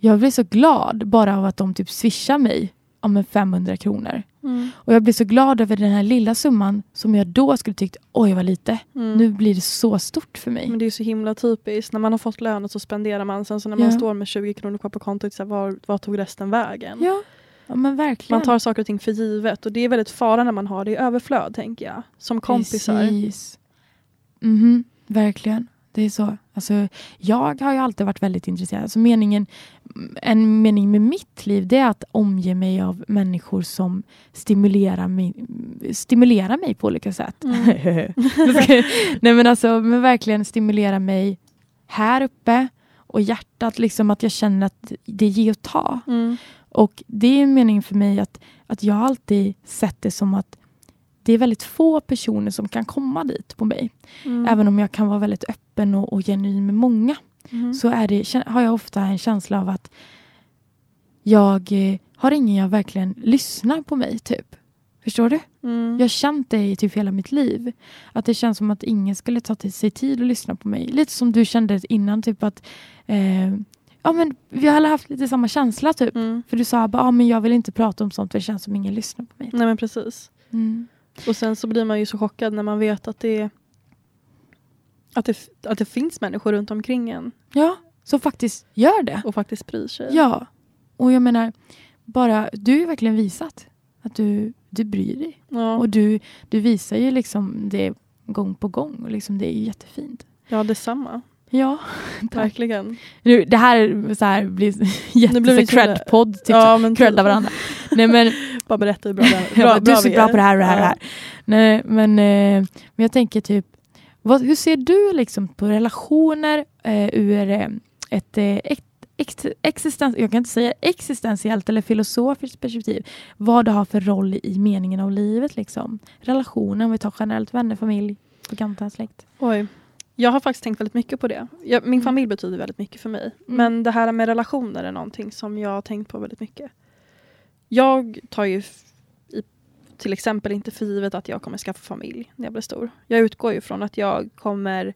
jag blir så glad bara av att de typ swishar mig om en 500 kronor. Mm. Och jag blir så glad över den här lilla summan som jag då skulle tyckt, oj vad lite. Mm. Nu blir det så stort för mig. Men det är så himla typiskt. När man har fått lönen så spenderar man. Sen så när man Ja. står med 20 kronor kvar på kontot, så här, var, var tog resten vägen? Ja, ja men verkligen. Man tar saker och ting för givet. Och det är väldigt fara när man har det i överflöd, tänker jag. Som kompisar. Precis. Mhm, verkligen. Det är så. Alltså, jag har ju alltid varit väldigt intresserad. Alltså, meningen, en mening med mitt liv det är att omge mig av människor som stimulerar mig, stimulerar mig på olika sätt. Mm. Nej men alltså men verkligen stimulera mig här uppe och hjärtat, liksom att jag känner att det ger och ta. Mm. Och det är en mening för mig att, att jag alltid sett det som att det det är väldigt få personer som kan komma dit på mig. Mm. Även om jag kan vara väldigt öppen och, och genuin med många Mm. så är det, har jag ofta en känsla av att jag eh, har ingen jag verkligen lyssnar på mig. typ. Förstår du? Mm. Jag har känt det i typ hela mitt liv. Att det känns som att ingen skulle ta till sig tid att lyssna på mig. Lite som du kände innan, typ att eh, ja, men vi har haft lite samma känsla. typ. Mm. För du sa att ah, men jag vill inte prata om sånt för det känns som ingen lyssnar på mig. Nej men precis. Mm. Och sen så blir man ju så chockad när man vet att det att det, att det finns människor runt omkring en Ja, så faktiskt gör det. och faktiskt bryr sig. Ja, och jag menar, bara du har ju verkligen visat att du, du bryr dig. Ja. Och du, du visar ju liksom det gång på gång och liksom det är ju jättefint. ja, detsamma. Ja, tack. Verkligen. Nu, det här, är så här blir Nu blir jätte vi så- cred-podd, typ ja, men credda varandra. Nej men, Bara berätta hur bra jag bara, du är så bra på det här och det här. och det här. Nej, men, eh, men jag tänker typ, vad, hur ser du liksom på relationer eh, ur eh, ett eh, ex, ex, existens, jag kan inte säga existentiellt eller filosofiskt perspektiv. Vad det har för roll i meningen av livet. Liksom. Relationer, om vi tar generellt, vänner, familj, bekanta, släkt. Oj. Jag har faktiskt tänkt väldigt mycket på det. Jag, min Mm. familj betyder väldigt mycket för mig. Mm. Men det här med relationer är någonting som jag har tänkt på väldigt mycket. Jag tar ju till exempel inte för givet att jag kommer skaffa familj när jag blir stor. Jag utgår ju från att jag kommer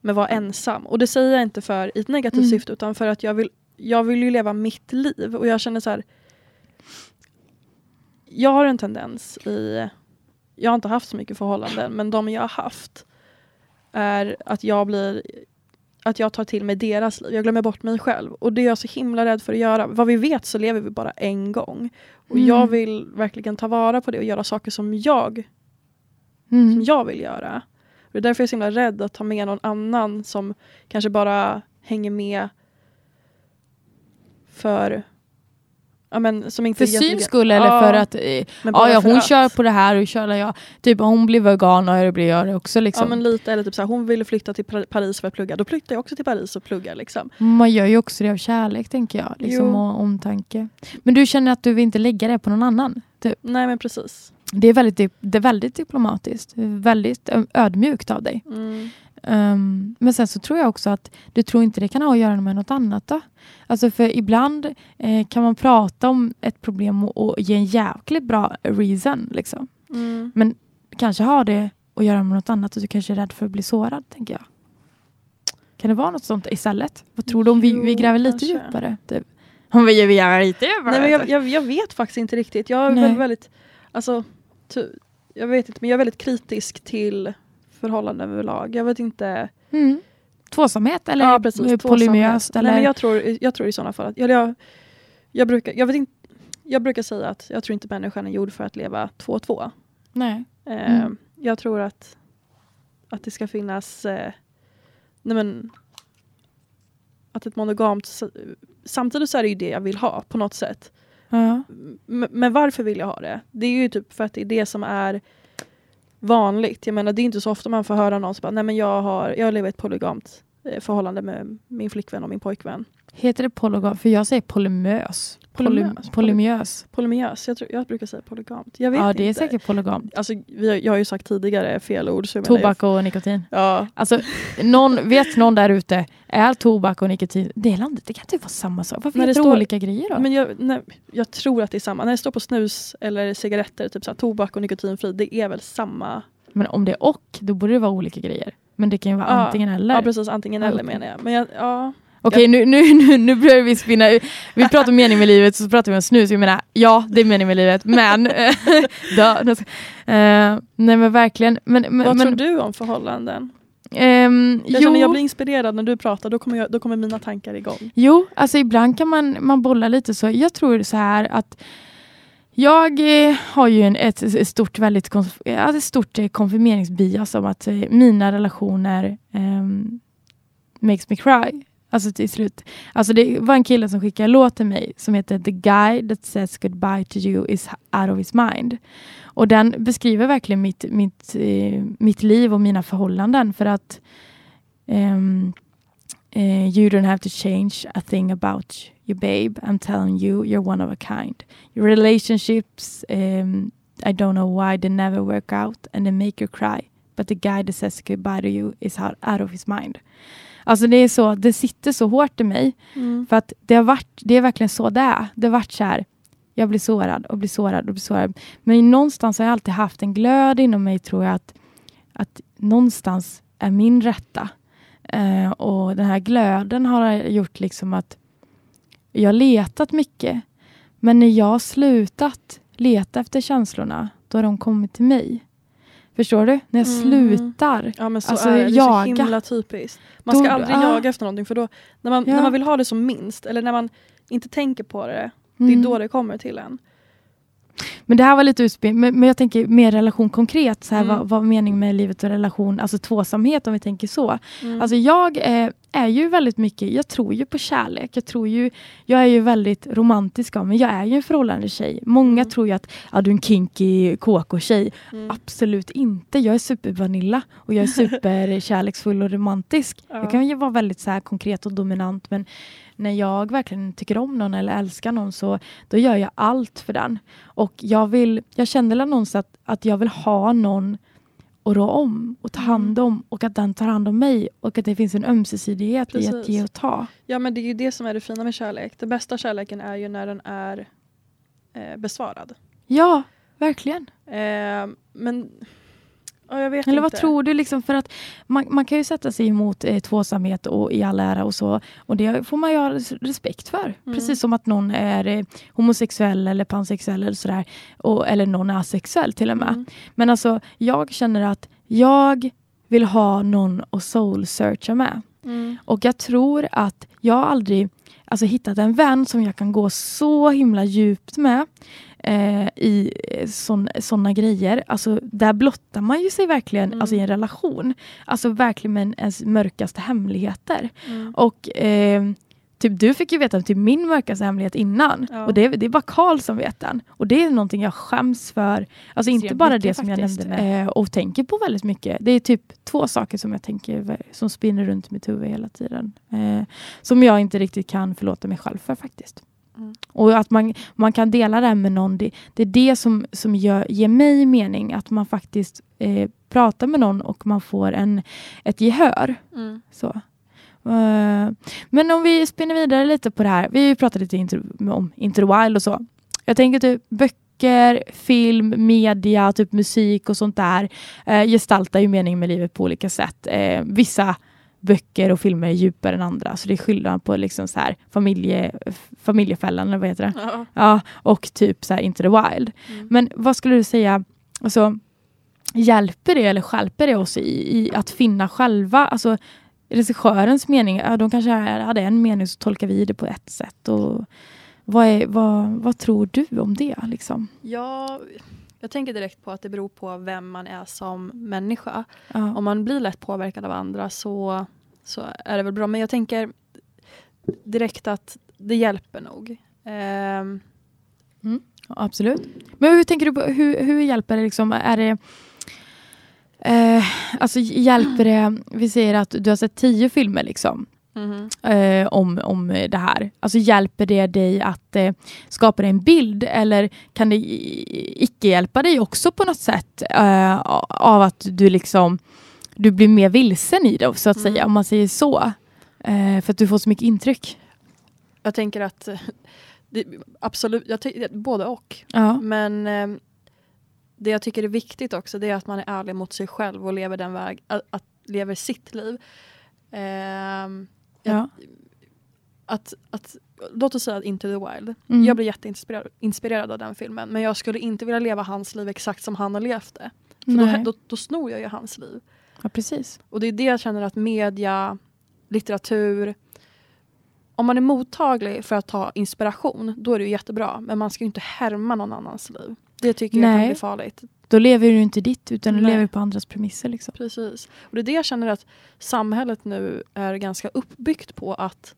med vara ensam. Och det säger jag inte för i ett negativt Mm. syfte utan för att jag vill, jag vill ju leva mitt liv. Och jag känner så här. Jag har en tendens i, jag har inte haft så mycket förhållanden, men de jag har haft är att jag blir att jag tar till mig deras liv. Jag glömmer bort mig själv. Och det är jag så himla rädd för att göra. Vad vi vet så lever vi bara en gång. Och Mm. jag vill verkligen ta vara på det och göra saker som jag, Mm. som jag vill göra. Och det är därför jag är så himla rädd att ta med någon annan som kanske bara hänger med för Ja, men, som inte För syns skull eller Ja, för att eh, bara ja, ja, hon att. kör på det här och kör jag. Typ om hon blir vegan och det blir jag det också. Liksom. Ja men lite, eller typ så här, hon ville flytta till Par- Paris för att plugga. Då flyttar jag också till Paris och pluggar liksom. Man gör ju också det av kärlek tänker jag. Liksom, Jo. och omtanke. Men du känner att du vill inte lägga det på någon annan? Typ. Nej men precis. Det är väldigt, det är väldigt diplomatiskt. Väldigt ödmjukt av dig. Mm. Um, men sen så tror jag också att du tror inte det kan ha att göra med något annat då? Alltså för ibland eh, kan man prata om ett problem och, och ge en jäkligt bra reason. Liksom. Mm. Kanske har det att göra med något annat och du kanske är rädd för att bli sårad, tänker jag. Kan det vara något sånt istället? Vad tror du om vi, vi gräver lite kanske. djupare? Typ? Om vi gräver lite djupare? Nej, men jag, jag, jag vet faktiskt inte riktigt. Jag är Nej. väldigt, alltså, jag vet inte, men jag är väldigt kritisk till förhållanden överlag. Jag vet inte. mm. Tvåsamhet eller Ja, precis, tvåsamhet. Eller? Nej, men jag, tror, jag tror i sådana fall att, eller jag, jag, brukar, jag, vet inte, jag brukar säga att jag tror inte människan är gjord för att leva två och två. Nej. Eh, Mm. Jag tror att, att det ska finnas eh, nej men, att ett monogamt samtidigt så är det ju det jag vill ha på något sätt. Ja. M- Men varför vill jag ha det? Det är ju typ för att det är det som är vanligt. Jag menar det är inte så ofta man får höra någon som bara, nej men jag, har, jag lever i ett polygamt eh, förhållande med min flickvän och min pojkvän. Heter det polygam? För jag säger polymös. Polymös. Poly, polymös. Polymös, jag, tror, jag brukar säga polygamt. Jag vet Ja, det är inte. säkert polygamt. Alltså, vi har, jag har ju sagt tidigare fel ord. Tobak och nikotin. Ja, Alltså, någon, vet någon där ute, är tobak och nikotin delande? Det kan inte vara samma sak. Varför När det heter det står- olika grejer då? men jag, nej, jag tror att det är samma. När det står på snus eller cigaretter, typ så här, tobak och nikotinfri, det är väl samma. Men om det är och, då borde det vara olika grejer. Men det kan ju vara Ja. antingen eller. Ja precis, antingen eller menar jag. Men jag, ja, Okej, nu, nu, nu, nu börjar vi spinna. Vi pratar om mening med livet, så pratar vi om snus. Jag menar, ja, det är mening med livet, men... Dö. Uh, nej men verkligen. Men, men, vad men, tror du om förhållanden? ehm, Jag jo, känner jag blir inspirerad när du pratar, då kommer, jag, då kommer mina tankar igång. jo, alltså ibland kan man, man bolla lite så. Jag tror så här att jag eh, har ju en, ett, ett stort, väldigt konf- ett stort eh, konfirmeringsbias om att eh, mina relationer ehm, makes me cry. Alltså till slut. Alltså det var en kille som skickade en låt till mig som heter The guy that says goodbye to you is out of his mind. Och den beskriver verkligen mitt, mitt, eh, mitt liv och mina förhållanden för att um, uh, you don't have to change a thing about you babe. I'm telling you, you're one of a kind. Your relationships, um, I don't know why they never work out and they make you cry. But the guy that says goodbye to you is out of his mind. Alltså det är så, det sitter så hårt i mig. Mm. För att det har varit, det är verkligen så det är. Det har varit så här, jag blir sårad och blir sårad och blir sårad. Men någonstans har jag alltid haft en glöd inom mig tror jag att, att någonstans är min rätta. Eh, och den här glöden har gjort liksom att jag har letat mycket. Men när jag har slutat leta efter känslorna, då har de kommit till mig. Förstår du? När jag Mm. slutar. Ja men så Alltså, är det, det är jaga. så himla typiskt. Man ska Då- aldrig ja. jaga efter någonting för då, när man, Ja. när man vill ha det som minst, eller när man inte tänker på det, det Mm. är då det kommer till en. Men det här var lite utspel, men, men jag tänker mer relation konkret. Så här, Mm. vad, vad meningen med livet och relation, alltså tvåsamhet om vi tänker så. Mm. Alltså jag eh, är ju väldigt mycket, jag tror ju på kärlek. Jag tror ju, jag är ju väldigt romantisk av mig. Jag är ju en förhållande tjej. Många Mm. tror ju att ja, du är en kinky KK-tjej. Mm. Absolut inte. Jag är supervanilla och jag är superkärleksfull och romantisk. Ja. Jag kan ju vara väldigt så konkret och dominant men när jag verkligen tycker om någon eller älskar någon så då gör jag allt för den. Och jag vill, jag kände väl någonstans att, att jag vill ha någon att rå om och ta hand om och att den tar hand om mig och att det finns en ömsesidighet i att Precis. ge och ta. Ja men det är ju det som är det fina med kärlek. Den bästa kärleken är ju när den är eh, besvarad. Ja, verkligen. Eh, men ja, jag vet Eller inte. vad tror du? Liksom för att man, man kan ju sätta sig emot eh, tvåsamhet och i all ära och så. Och det får man ju ha res- respekt för. Mm. Precis som att någon är eh, homosexuell eller pansexuell eller sådär. Och, eller någon är asexuell till och med. Mm. Men alltså, jag känner att jag vill ha någon att soul-searcha med. Mm. Och jag tror att jag aldrig alltså, hittat en vän som jag kan gå så himla djupt med eh, i sådana grejer. Alltså, där blottar man ju sig verkligen Mm. alltså, i en relation. Alltså verkligen med ens mörkaste hemligheter. Mm. Och eh, typ du fick ju veta typ min mörkaste hemlighet innan. Ja. Och det, det är bara Karl som vet den. Och det är någonting jag skäms för. Alltså inte bara det som jag faktiskt. nämnde med, eh, och tänker på väldigt mycket. Det är typ två saker som jag tänker som spinner runt i mitt huvud hela tiden. Eh, som jag inte riktigt kan förlåta mig själv för faktiskt. Mm. Och att man, man kan dela det med någon, det, det är det som, som gör, ger mig mening. Att man faktiskt eh, pratar med någon och man får en, ett gehör. Mm. Så. Eh, men om vi spinner vidare lite på det här. Vi har ju pratat lite inter- om Into the Wild och så. Jag tänker typ böcker, film, media, typ musik och sånt där eh, gestaltar ju meningen med livet på olika sätt. Eh, vissa böcker och filmer är djupare än andra. Så det är skillnad på liksom så här familje, familjefällan, eller vad heter det? Ja. Ja, och typ så här Into the Wild. Mm. Men vad skulle du säga, alltså, hjälper det eller skälper det oss i, i att finna själva, alltså regissörens mening, ja, de kanske hade en mening så tolkar vi det på ett sätt. Och vad, är, vad, vad tror du om det? Liksom? Ja, jag tänker direkt på att det beror på vem man är som människa. Ja. Om man blir lätt påverkad av andra så, så är det väl bra. Men jag tänker direkt att det hjälper nog. Ehm, Ja, Absolut. Men hur tänker du på, hur, hur hjälper det liksom, är det eh, alltså hjälper det, vi säger att du har sett tio filmer liksom. Mhm. eh, om, om det här? Alltså hjälper det dig att eh, skapa en bild eller kan det icke hjälpa dig också på något sätt eh, av att du liksom du blir mer vilsen i det så att Mm. säga om man säger så. Eh, för att du får så mycket intryck. Jag tänker att eh, det, absolut, jag både och. Ja. Men ehm, det jag tycker är viktigt också det är att man är ärlig mot sig själv och lever den väg, att, att lever sitt liv. Jag- Ja. att, att, låt oss säga Into the Wild. Mm. Jag blir jätteinspirerad inspirerad av den filmen men jag skulle inte vilja leva hans liv exakt som han har levt det. För Nej. då, då, då snor jag ju hans liv. ja, precis. Och det är det jag känner att media, litteratur, om man är mottaglig för att ta inspiration, då är det ju jättebra. Men man ska ju inte härma någon annans liv. Det tycker jag kan Nej. bli farligt. Då lever du inte ditt utan du Nej. lever på andras premisser. Liksom. Precis. Och det är det jag känner att samhället nu är ganska uppbyggt på att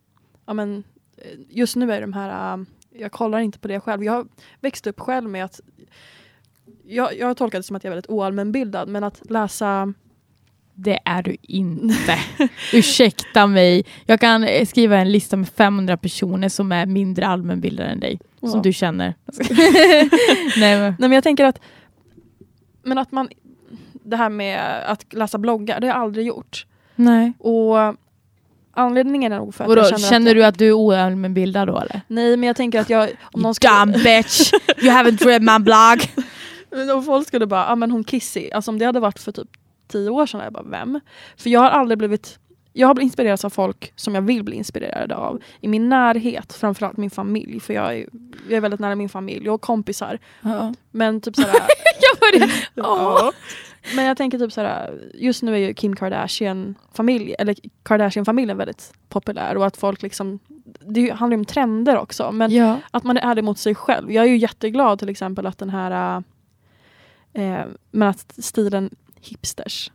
ja, men, eh, just nu är de här, äh, jag kollar inte på det själv. Jag har växt upp själv med att jag, jag har tolkat det som att jag är väldigt oallmänbildad men att läsa Det är du inte. Ursäkta mig. Jag kan eh, skriva en lista med 500 personer som är mindre allmänbildade än dig. Ja. Som du känner. Nej, men, Nej men jag tänker att men att man, det här med att läsa bloggar, det har jag aldrig gjort. Nej. Och anledningen är nog för att Vadå, jag känner, känner att, du att du är oallmänbildad då eller? Nej men jag tänker att jag, om någon Dumb bitch! You haven't read my blog! Men Om folk skulle bara, ja ah, men hon Kissy, alltså om det hade varit för typ tio år sedan, jag bara vem? För jag har aldrig blivit, jag har blivit inspirerad av folk som jag vill bli inspirerad av. I min närhet, framförallt min familj, för jag är, jag är väldigt nära min familj och kompisar. Ja. Men typ såhär, Jag börjar... ja. Men jag tänker typ såhär, just nu är ju Kim Kardashian familj, eller Kardashian-familjen väldigt populär och att folk liksom, det handlar ju om trender också, men Ja. att man är ärlig mot sig själv. Jag är ju jätteglad till exempel att den här eh, men att stilen hipsters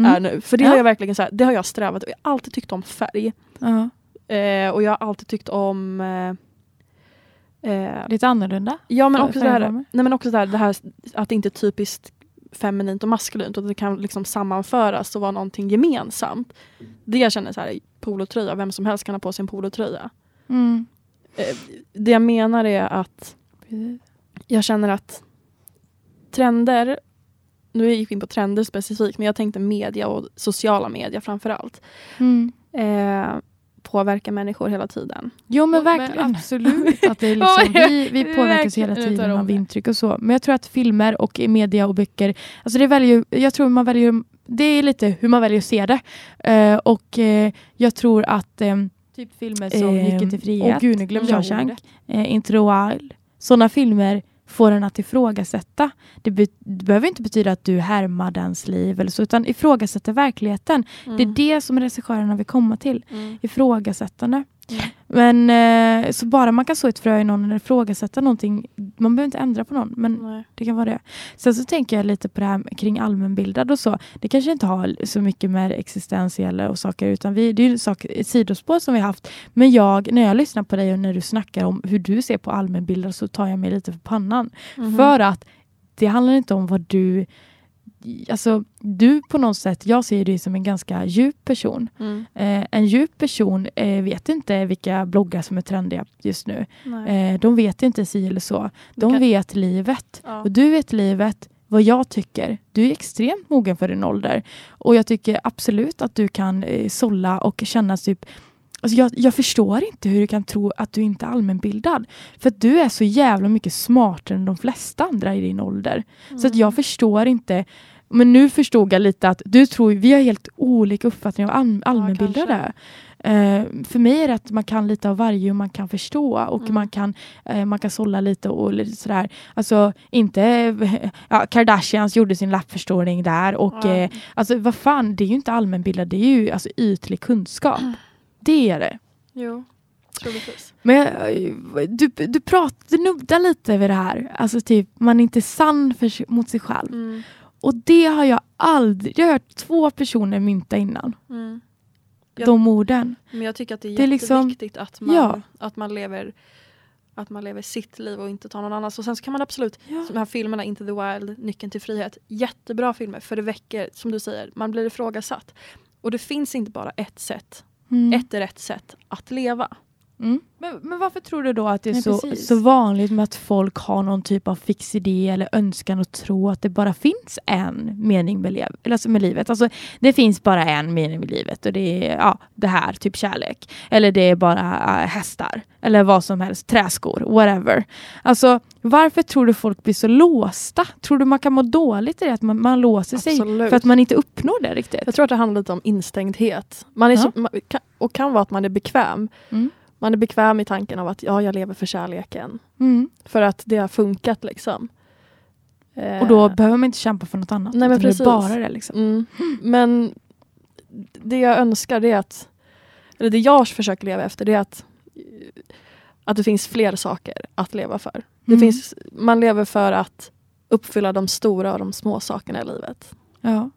Mm. är nu. För det Ja. har jag verkligen så här, det har jag strävat jag har alltid tyckt om färg. Ja. Eh, och jag har alltid tyckt om eh, eh, Lite annorlunda. Ja men också, det här, nej, men också det här, det här att det inte är typiskt feminint och maskulint och att det kan liksom sammanföras och vara någonting gemensamt. Det jag känner så här, polotröja, vem som helst kan ha på sig en polotröja. Mm. Eh, det jag menar är att jag känner att trender, nu gick vi in på trender specifikt, men jag tänkte media och sociala medier framför allt, Mm. eh, påverkar människor hela tiden. Jo men Men verkligen. absolut. Att det är liksom, vi, vi påverkas hela tiden av intryck och så. Men jag tror att filmer och media och böcker, alltså det väljer, jag tror man väljer, det är lite hur man väljer att se det. Eh, och eh, jag tror att eh, typ filmer som Eh, Nyckeln till frihet, åh gud, nu glömde jag Shawshank, eh, Into the Wild, sådana filmer får en att ifrågasätta. Det, be, det behöver inte betyda att du härmar dens liv eller så, utan ifrågasätta verkligheten. Det är det som regissörerna vill komma till. Mm. Ifrågasättande. Mm. Men eh, så bara man kan så ett frö i någon eller ifrågasätta någonting, man behöver inte ändra på någon, men Nej. det kan vara det. Sen så tänker jag lite på det här kring allmänbildad och så. Det kanske inte har så mycket med existentiella och saker, utan vi, det är ju sak, ett sidospår som vi haft. Men jag, när jag lyssnar på dig och när du snackar om hur du ser på allmänbildad så tar jag mig lite för pannan. Mhm. För att det handlar inte om vad du Alltså, du på något sätt, jag ser dig som en ganska djup person. Mm. Eh, en djup person eh, vet inte vilka bloggar som är trendiga just nu. Eh, de vet inte si eller så. De Kan- vet livet. Ja. Och du vet livet, vad jag tycker. Du är extremt mogen för din ålder. Och jag tycker absolut att du kan eh, sålla och känna typ Alltså jag, jag förstår inte hur du kan tro att du inte är allmänbildad. För att du är så jävla mycket smartare än de flesta andra i din ålder. Så att jag förstår inte. Men nu förstod jag lite att du tror, vi har helt olika uppfattningar av all, allmänbildade. Eh, för mig är det att man kan lite av varje och man kan förstå och Mm. man kan eh, man kan sålla lite och lite sådär. Alltså inte ja, Kardashians gjorde sin lappförstoring där och Ja. eh, alltså vad fan, det är ju inte allmänbildad, det är ju alltså ytlig kunskap. Det är det. Jo, troligtvis. Men jag, du, du pratar, du nuddar lite vid det här. Alltså typ, man är inte sann för, mot sig själv. Mm. Och det har jag aldrig, jag har hört två personer mynta innan. Mm. Ja. De orden. Men jag tycker att det är, Det är liksom- jätteviktigt att, man, Ja. att, man lever, att man lever sitt liv och inte tar någon annans. Och sen så kan man absolut, Ja. de här filmerna Into the Wild, Nyckeln till frihet, jättebra filmer för det väcker, som du säger, man blir ifrågasatt. Och det finns inte bara ett sätt, Mm. ett rätt sätt att leva. Mm. Men, men varför tror du då att det är Nej, så, precis. så vanligt med att folk har någon typ av fix idé eller önskan och tro att det bara finns en mening med, lev, eller alltså med livet? Alltså, det finns bara en mening med livet och det är ja, det här, typ kärlek. Eller det är bara äh, hästar. Eller vad som helst, träskor, whatever. Alltså, varför tror du folk blir så låsta? Tror du man kan må dåligt i det? Att man, man låser sig Absolut. för att man inte uppnår det riktigt? Jag tror att det handlar lite om instängdhet. Man är Ja. så, man, kan, och kan vara att man är bekväm. Mm. Man är bekväm i tanken av att ja, jag lever för kärleken. Mm. För att det har funkat liksom. Eh, Och då behöver man inte kämpa för något annat. Nej, men utan det precis. bara det. Liksom. Mm. Men det jag önskar det är att, eller det jag försöker leva efter det är att, att det finns fler saker att leva för. Det Mm. finns, man lever för att uppfylla de stora och de små sakerna i livet. Ja.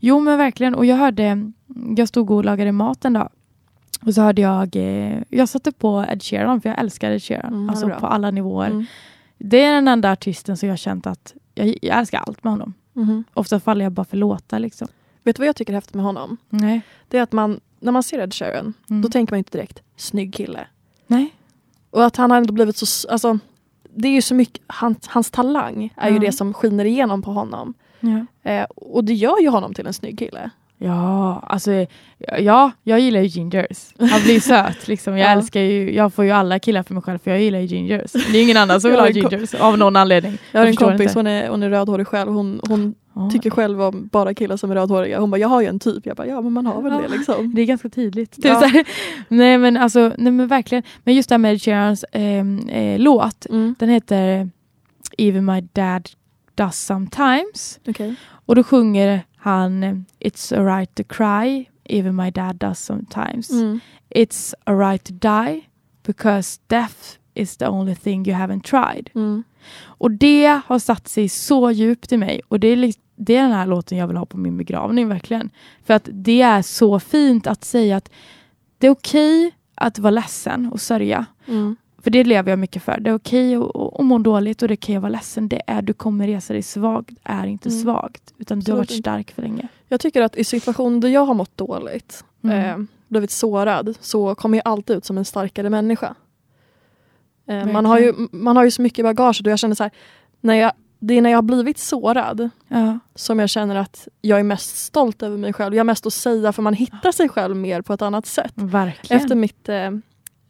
Jo men verkligen. Och jag hörde, jag stod och lagade mat en dag. Och så hörde jag, eh, jag satte på Ed Sheeran för jag älskar Ed Sheeran. Mm, alltså bra. på alla nivåer. Mm. Det är den enda artisten som jag har känt att jag, jag älskar allt med honom. Mhm. Ofta faller jag bara för låtar liksom. Vet du vad jag tycker är häftigt med honom? Nej. Det är att man, när man ser Ed Sheeran, Mm. då tänker man inte direkt snygg kille. Nej. Och att han har ändå blivit så, alltså, det är ju så mycket, hans, hans talang är ju det som skiner igenom på honom. Ja. Eh, och det gör ju honom till en snygg kille. Ja, alltså ja, jag gillar ju gingers. Han blir söt liksom. Jag Ja. älskar ju, jag får ju alla killar för mig själv för jag gillar ju gingers. Det är ingen annan som vill ha gingers av någon anledning. Jag har en kompis, inte. hon är, hon är rödhårig själv. Hon, hon Ja. tycker själv om bara killar som är rödhåriga. Hon bara, jag har ju en typ. Jag bara, ja men man har väl Ja. det liksom. Det är ganska tydligt. Nej men alltså, nej men verkligen. Men just det här med Ed Sheerans ehm, eh, låt, Mm. den heter Even My Dad Does Sometimes. Okej. Och då sjunger han It's alright to cry, even my dad does sometimes. Mm. It's alright to die, because death is the only thing you haven't tried. Mm. Och det har satt sig så djupt i mig. Och det är, det är den här låten jag vill ha på min begravning verkligen. För att det är så fint att säga att det är okej att vara ledsen och sörja. Mm. För det lever jag mycket för. Det är okej att, att må dåligt och det är okej att vara ledsen. Det är du kommer resa dig svag. är inte Mm. svagt. Utan du har Absolut varit stark för länge. Jag tycker att i situationer där jag har mått dåligt, Mm. eh, blivit sårad, så kommer jag alltid ut som en starkare människa. Eh, man, har ju, man har ju så mycket bagage och jag känner så här, när jag, det är när jag har blivit sårad Ja. som jag känner att jag är mest stolt över mig själv. Jag har mest att säga för man hittar sig själv mer på ett annat sätt. Verkligen. Efter, mitt, eh,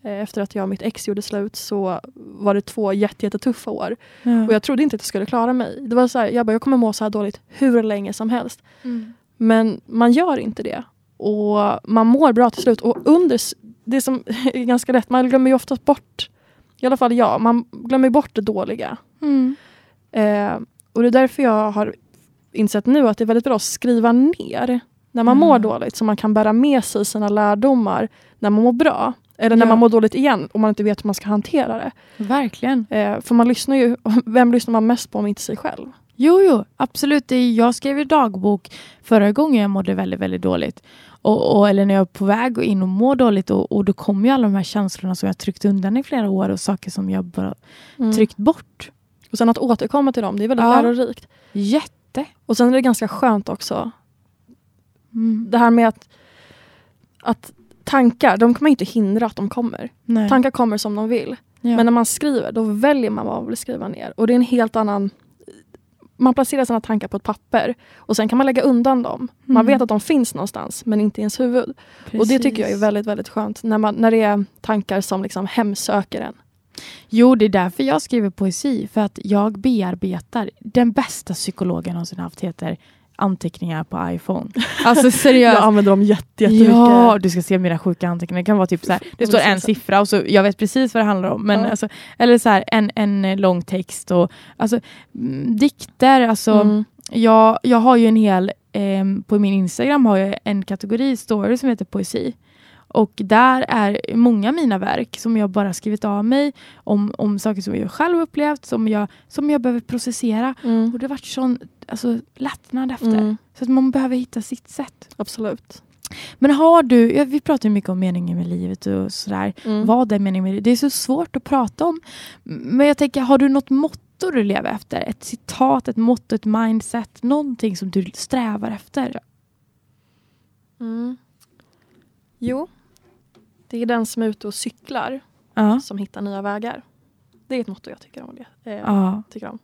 efter att jag och mitt ex gjorde slut så var det två jätte, jättetuffa år. ja. Och jag trodde inte att jag skulle klara mig. Det var så här, jag bara, jag kommer må så här dåligt hur länge som helst. Mm. Men man gör inte det. Och man mår bra till slut. Och under det som är ganska lätt, man glömmer ju oftast bort, i alla fall jag, man glömmer bort det dåliga. Mm. Eh, och det är därför jag har insett nu att det är väldigt bra att skriva ner när man Mm. mår dåligt så man kan bära med sig sina lärdomar när man mår bra. Eller när Ja. man mår dåligt igen och man inte vet hur man ska hantera det. Verkligen. Eh, för man lyssnar ju, vem lyssnar man mest på om inte sig själv? Jo, jo, absolut. Jag skrev ju dagbok förra gången jag mådde väldigt, väldigt dåligt. Och, och, eller när jag är på väg in och mår dåligt och, och då kommer ju alla de här känslorna som jag tryckt undan i flera år och saker som jag bara tryckt bort. Och sen att återkomma till dem, det är väldigt Ja. lärorikt. Jätte. Och sen är det ganska skönt också Mm. det här med att, att tankar, de kan man inte hindra att de kommer. Nej. Tankar kommer som de vill. ja. Men när man skriver, då väljer man vad man vill skriva ner. Och det är en helt annan... Man placerar sina tankar på ett papper och sen kan man lägga undan dem. Man Mm. vet att de finns någonstans men inte i ens huvud. Och det tycker jag är Precis. väldigt, väldigt skönt när, man, när det är tankar som liksom hemsöker en. Jo, det är därför jag skriver poesi. För att jag bearbetar. Den bästa psykologen någonsin haft heter anteckningar på iPhone. Alltså seriöst. Jag använder dem jätte, jättemycket. Ja, du ska se mina sjuka anteckningar. Det kan vara typ så här, det står en siffra och så jag vet precis vad det handlar om. Men Ja. alltså, eller så här, en, en eh, lång text och alltså, mm, dikter. Alltså, Mm. jag, jag har ju en hel, ehm, på min Instagram har jag en kategori story som heter poesi. Och där är många mina verk som jag bara skrivit av mig om, om saker som jag själv upplevt, som jag, som jag behöver processera. Mm. Och det har varit sån alltså, lättnad efter. Mm. Så att man behöver hitta sitt sätt. Absolut. Men har du, ja, vi pratar ju mycket om meningen med livet och sådär. Mm. Vad är meningen med livet? Det är så svårt att prata om. Men jag tänker, har du något motto du lever efter? Ett citat, ett motto, ett mindset? Någonting som du strävar efter? Mm. Jo, det är den som är ute och cyklar Ja. som hittar nya vägar. Det är ett motto jag tycker om. Det. Eh, ja. tycker om.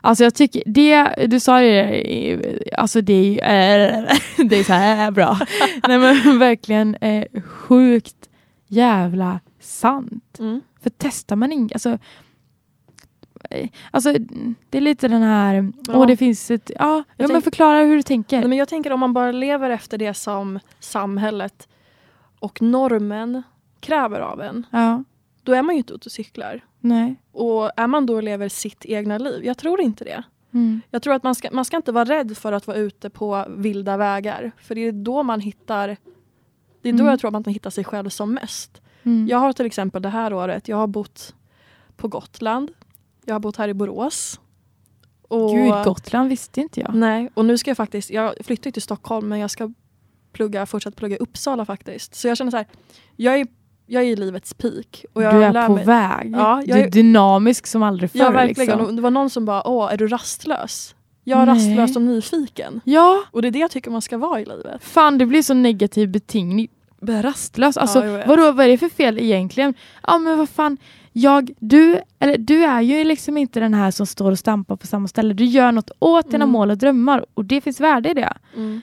Alltså jag tycker, det, du sa det, alltså det är, äh, det är så här bra. Nej men verkligen eh, sjukt jävla sant. Mm. För testar man inte, alltså, eh, alltså det är lite den här, Ja. åh det finns ett, ja, ja men förklara hur du tänker. Nej, men jag tänker om man bara lever efter det som samhället och normen kräver av en, Ja, då är man ju inte ute och cyklar. nej. Och är man då och lever sitt egna liv? Jag tror inte det. Mm. Jag tror att man ska, man ska inte vara rädd för att vara ute på vilda vägar. För det är då man hittar det är då Mm. jag tror att man hittar sig själv som mest. Mm. Jag har till exempel det här året, jag har bott på Gotland. Jag har bott här i Borås. Och, Gud, Gotland visste inte jag. Nej, och nu ska jag faktiskt, jag flyttar ju till Stockholm men jag ska plugga, fortsätta plugga i Uppsala faktiskt. Så jag känner så här, jag är, jag är i livets peak. Och jag du är på mig- väg. Ja, du är är- dynamisk som aldrig förr. Ja verkligen, Liksom. det var någon som bara, åh är du rastlös? Jag är Nej. rastlös och nyfiken. Ja, Och det är det jag tycker man ska vara i livet. fan det blir så negativ betingning. Rastlös. Alltså, Ja, vadå, vad är det för fel egentligen? Ja men vad fan, jag, du, eller, du är ju liksom inte den här som står och stampar på samma ställe. Du gör något åt dina Mm. mål och drömmar och det finns värde i det.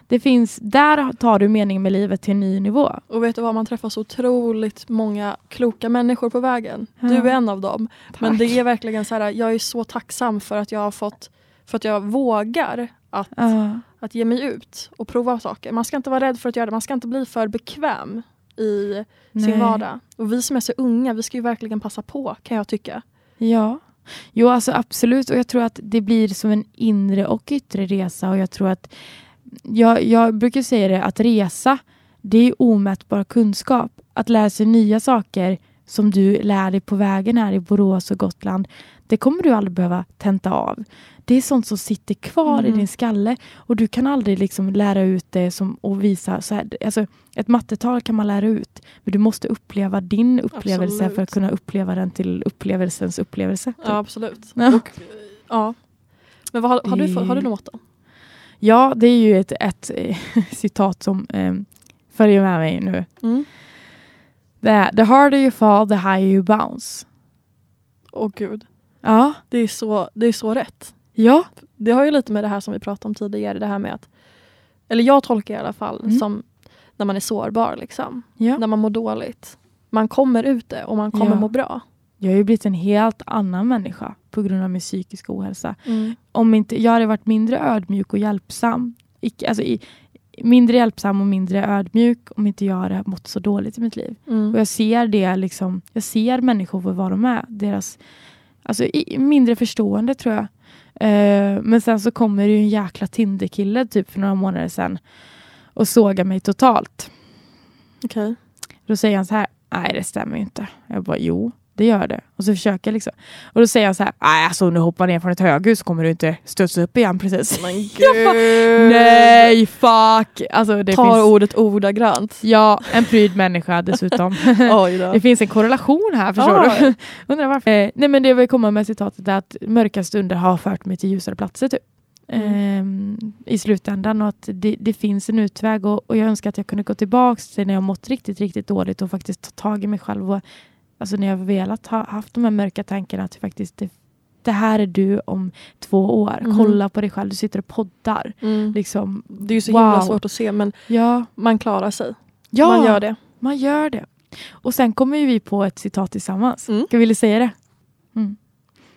Det finns, där tar du mening med livet till en ny nivå. Och vet du vad, man träffar så otroligt många kloka människor på vägen. Ja. Du är en av dem. Men Tack. det är verkligen så här, jag är så tacksam för att jag har fått, för att jag vågar att, Ja. Att ge mig ut och prova saker. Man ska inte vara rädd för att göra det, man ska inte bli för bekväm i sin Nej. vardag. Och vi som är så unga, vi ska ju verkligen passa på kan jag tycka. Ja, jo alltså absolut och jag tror att det blir som en inre och yttre resa och jag tror att jag, jag brukar säga det att resa det är omätbar kunskap. Att lära sig nya saker som du lär dig på vägen här i Borås och Gotland det kommer du aldrig behöva tenta av. Det är sånt som sitter kvar i Mm. din skalle och du kan aldrig liksom lära ut det som, och visa så här, alltså, ett mattetal kan man lära ut men du måste uppleva din upplevelse för Absolut. att kunna uppleva den till upplevelsens upplevelse. typ. Ja, absolut. Ja. Och, ja. Men vad, har, har, du, har du något då? Ja, det är ju ett, ett eh, citat som eh, följer med mig nu. Mm. Det är, the harder you fall, the higher you bounce. Åh gud, Ja, det är, så, det är så rätt. ja, Det har ju lite med det här som vi pratade om tidigare, det här med att, eller jag tolkar i alla fall Mm. som när man är sårbar, liksom. ja. när man mår dåligt. Man kommer ut det och man kommer Ja. må bra. Jag har ju blivit en helt annan människa på grund av min psykiska ohälsa. Mm. Om inte, jag hade varit mindre ödmjuk och hjälpsam. Icke, alltså, i, mindre hjälpsam och mindre ödmjuk om inte jag hade mått så dåligt i mitt liv. Mm. Och jag ser det liksom, jag ser människor för vad de är. Deras, alltså i, mindre förstående tror jag. Eh, men sen så kommer det ju en jäkla Tinder-kille typ för några månader sedan och sågar mig totalt. Okej. Då säger han så här, nej det stämmer ju inte. Jag bara, jo det gör det. Och så försöker jag liksom. Och då säger han så här, nej alltså om du hoppar ner från ett höghus kommer du inte studsa upp igen precis. Men Jag gud! nej fuck! Alltså det Tar finns, ordet ordagrant. ja en pryd människa dessutom. Det finns en korrelation här förstår Ah. du. Undrar varför. Eh, nej men det vill komma med citatet är att mörka stunder har fört mig till ljusare platser typ. Mm. Ehm, I slutändan och att det, det finns en utväg och, och jag önskar att jag kunde gå tillbaks till när jag mått riktigt, riktigt dåligt och faktiskt ta tag i mig själv. Och, alltså när jag velat ha haft de här mörka tankarna att faktiskt det, det här är du om två år. Mhm. Kolla på dig själv, du sitter och poddar. Mm. Liksom, Det är ju så wow. himla svårt att se men Ja, man klarar sig. ja Man gör det. man gör det. Och sen kommer vi på ett citat tillsammans. Mm. Ska vi säga det?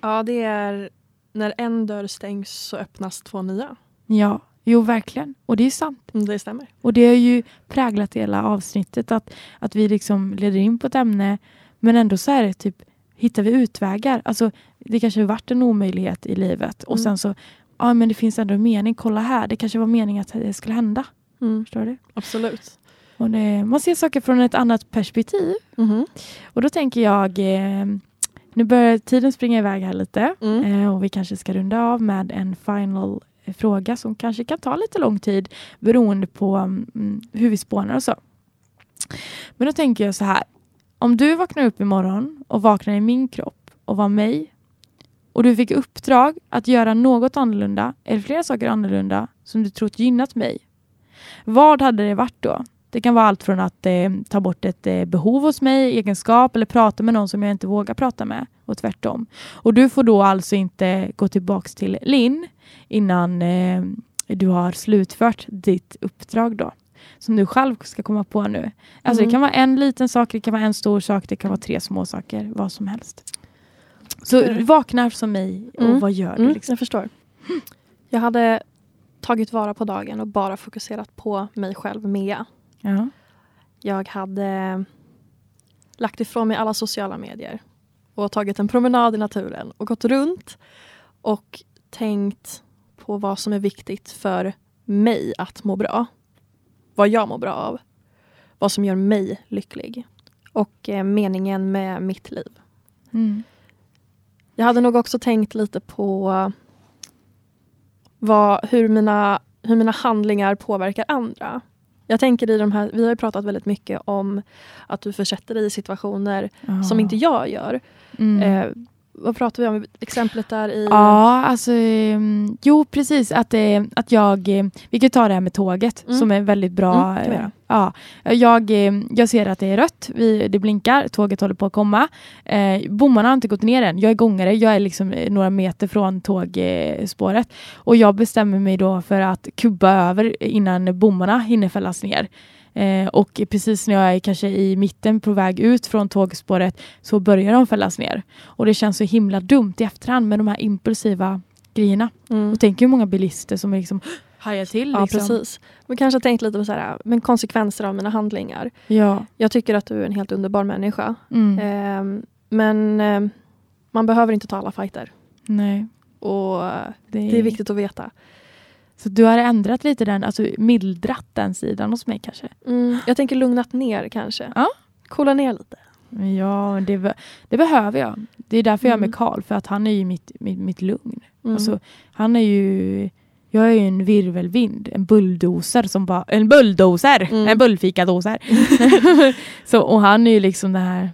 Ja det är när en dörr stängs så öppnas två nya. Ja, jo verkligen. Och det är sant. Mm, Det stämmer. Och det har ju präglat hela avsnittet att, att vi liksom leder in på ett ämne men ändå så är det typ hittar vi utvägar. Alltså det kanske har varit en omöjlighet i livet och Mm. sen så ja men det finns ändå en mening. Kolla här, det kanske var meningen att det skulle hända. Mm. Förstår du? Absolut. Och det, man ser saker från ett annat perspektiv. Mhm. Och då tänker jag eh, nu börjar tiden springa iväg här lite Mm. eh, och vi kanske ska runda av med en final eh, fråga som kanske kan ta lite lång tid beroende på mm, hur vi spånar och så. Men då tänker jag så här. Om du vaknar upp imorgon och vaknar i min kropp och var mig och du fick uppdrag att göra något annorlunda eller flera saker annorlunda som du trott gynnat mig. Vad hade det varit då? Det kan vara allt från att eh, ta bort ett eh, behov hos mig, egenskap eller prata med någon som jag inte vågar prata med och tvärtom. Och du får då alltså inte gå tillbaks till Linn innan eh, du har slutfört ditt uppdrag då. Som du själv ska komma på nu. Alltså Mm. det kan vara en liten sak, det kan vara en stor sak, det kan vara tre små saker, vad som helst. Så vakna som mig och Mm. vad gör du? Mm, Liksom? jag förstår. Jag hade tagit vara på dagen och bara fokuserat på mig själv, Mea. Ja. Jag hade lagt ifrån mig alla sociala medier och tagit en promenad i naturen och gått runt och tänkt på vad som är viktigt för mig att må bra. Vad jag mår bra av. Vad som gör mig lycklig. Och eh, meningen med mitt liv. Mm. Jag hade nog också tänkt lite på vad, hur, mina, hur mina handlingar påverkar andra. Jag tänker i de här, vi har ju pratat väldigt mycket om att du försätter dig i situationer Ja. som inte jag gör. Mm. Eh, vad pratar vi om? Exemplet där i... Ja, alltså um, jo precis att, eh, att jag, eh, vi kan ta det här med tåget mm. som är väldigt bra. Mm, eh, ja, jag, jag ser att det är rött, vi, det blinkar, tåget håller på att komma. Eh, bommarna har inte gått ner än, jag är gångare, jag är liksom några meter från tågspåret och jag bestämmer mig då för att kubba över innan bommarna hinner fällas ner. Eh, och precis när jag är kanske i mitten på väg ut från tågspåret så börjar de fällas ner. Och det känns så himla dumt i efterhand med de här impulsiva grejerna. Mm. Och tänk hur många bilister som liksom hajar till. Liksom. Ja, precis. Men kanske tänkt lite på så här, men konsekvenser av mina handlingar. Ja. Jag tycker att du är en helt underbar människa. Mm. Eh, men eh, man behöver inte ta alla fighter. Nej. Och det är... det är viktigt att veta. Så du har ändrat lite den, alltså mildrat den sidan hos mig kanske? Mm, jag tänker lugnat ner kanske. Ja. Coola ner lite. Ja, det, det behöver jag. Det är därför mm. jag är med mm. Karl, för att han är ju mitt, mitt, mitt lugn. Mm. Alltså, han är ju... Jag är ju en virvelvind, en bulldozer som bara... En bulldozer! Mm. En bullfikadoser! så, och han är ju liksom det här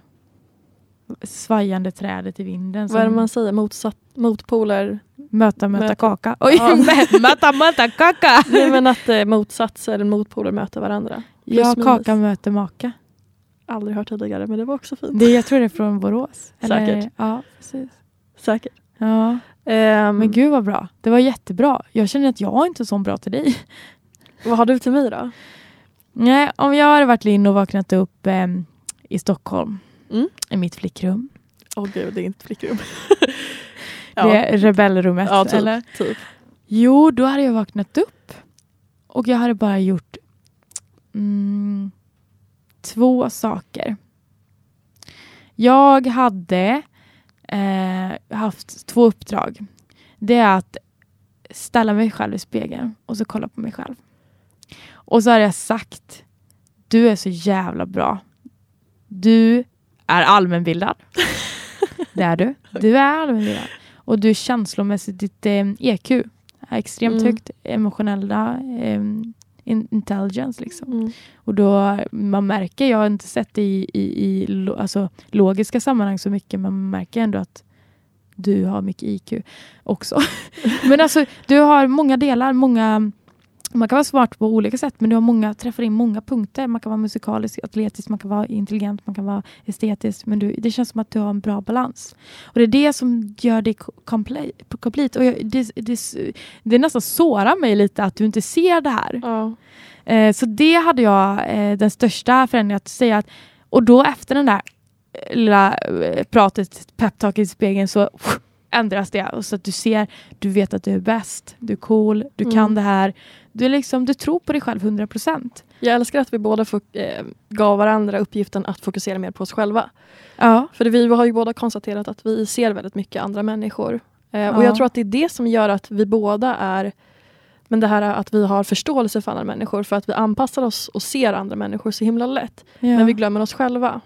svajande trädet i vinden. Vad är det man säger? Motsatt, motpoler? Möta, möta, möta. kaka. Oj, ja. möta, möta, kaka! Nej, men att eh, motsatser eller motpoler möter varandra. Plus ja, kaka möter maka. Aldrig hört tidigare, men det var också fint. Det, jag tror det är från Borås. Eller, Säkert. Ja, precis. Säkert. Ja. Um, men gud vad bra. Det var jättebra. Jag känner att jag är inte så bra till dig. Vad har du till mig då? Nej, om jag hade varit in och vaknat upp eh, i Stockholm mm. i mitt flickrum. Åh oh, gud, det är inte flickrum. ja. Det är rebellrummet, ja, typ, eller? Typ. Jo, då hade jag vaknat upp och jag hade bara gjort mm, två saker. Jag hade eh, haft två uppdrag. Det är att ställa mig själv i spegeln och så kolla på mig själv. Och så har jag sagt, du är så jävla bra. Du är allmänbildad. det är du. Du är allmänbildad. Och du är känslomässigt, ditt eh, EQ är extremt mm. högt. Emotionella eh, intelligence. Liksom. Mm. Och då, man märker, jag har inte sett det i, i, i alltså, logiska sammanhang så mycket, men man märker ändå att du har mycket IQ också. men alltså, du har många delar, många man kan vara smart på olika sätt men du har många, träffar in många punkter. Man kan vara musikalisk, atletisk, man kan vara intelligent, man kan vara estetisk. Men du, det känns som att du har en bra balans. Och det är det som gör dig complete. Och jag, det, det, det nästan sårar mig lite att du inte ser det här. Ja. Eh, så det hade jag eh, den största förändringen att säga. Att, och då efter den där eh, lilla eh, pratet, peptalket i spegeln så ändras det. Och så att du ser, du vet att du är bäst, du är cool, du mm. kan det här. Du, liksom, du tror på dig själv 100%. Jag älskar att vi båda eh, gav varandra uppgiften att fokusera mer på oss själva. Ja. För vi har ju båda konstaterat att vi ser väldigt mycket andra människor. Eh, ja. Och jag tror att det är det som gör att vi båda är men det här att vi har förståelse för andra människor för att vi anpassar oss och ser andra människor så himla lätt. Ja. Men vi glömmer oss själva.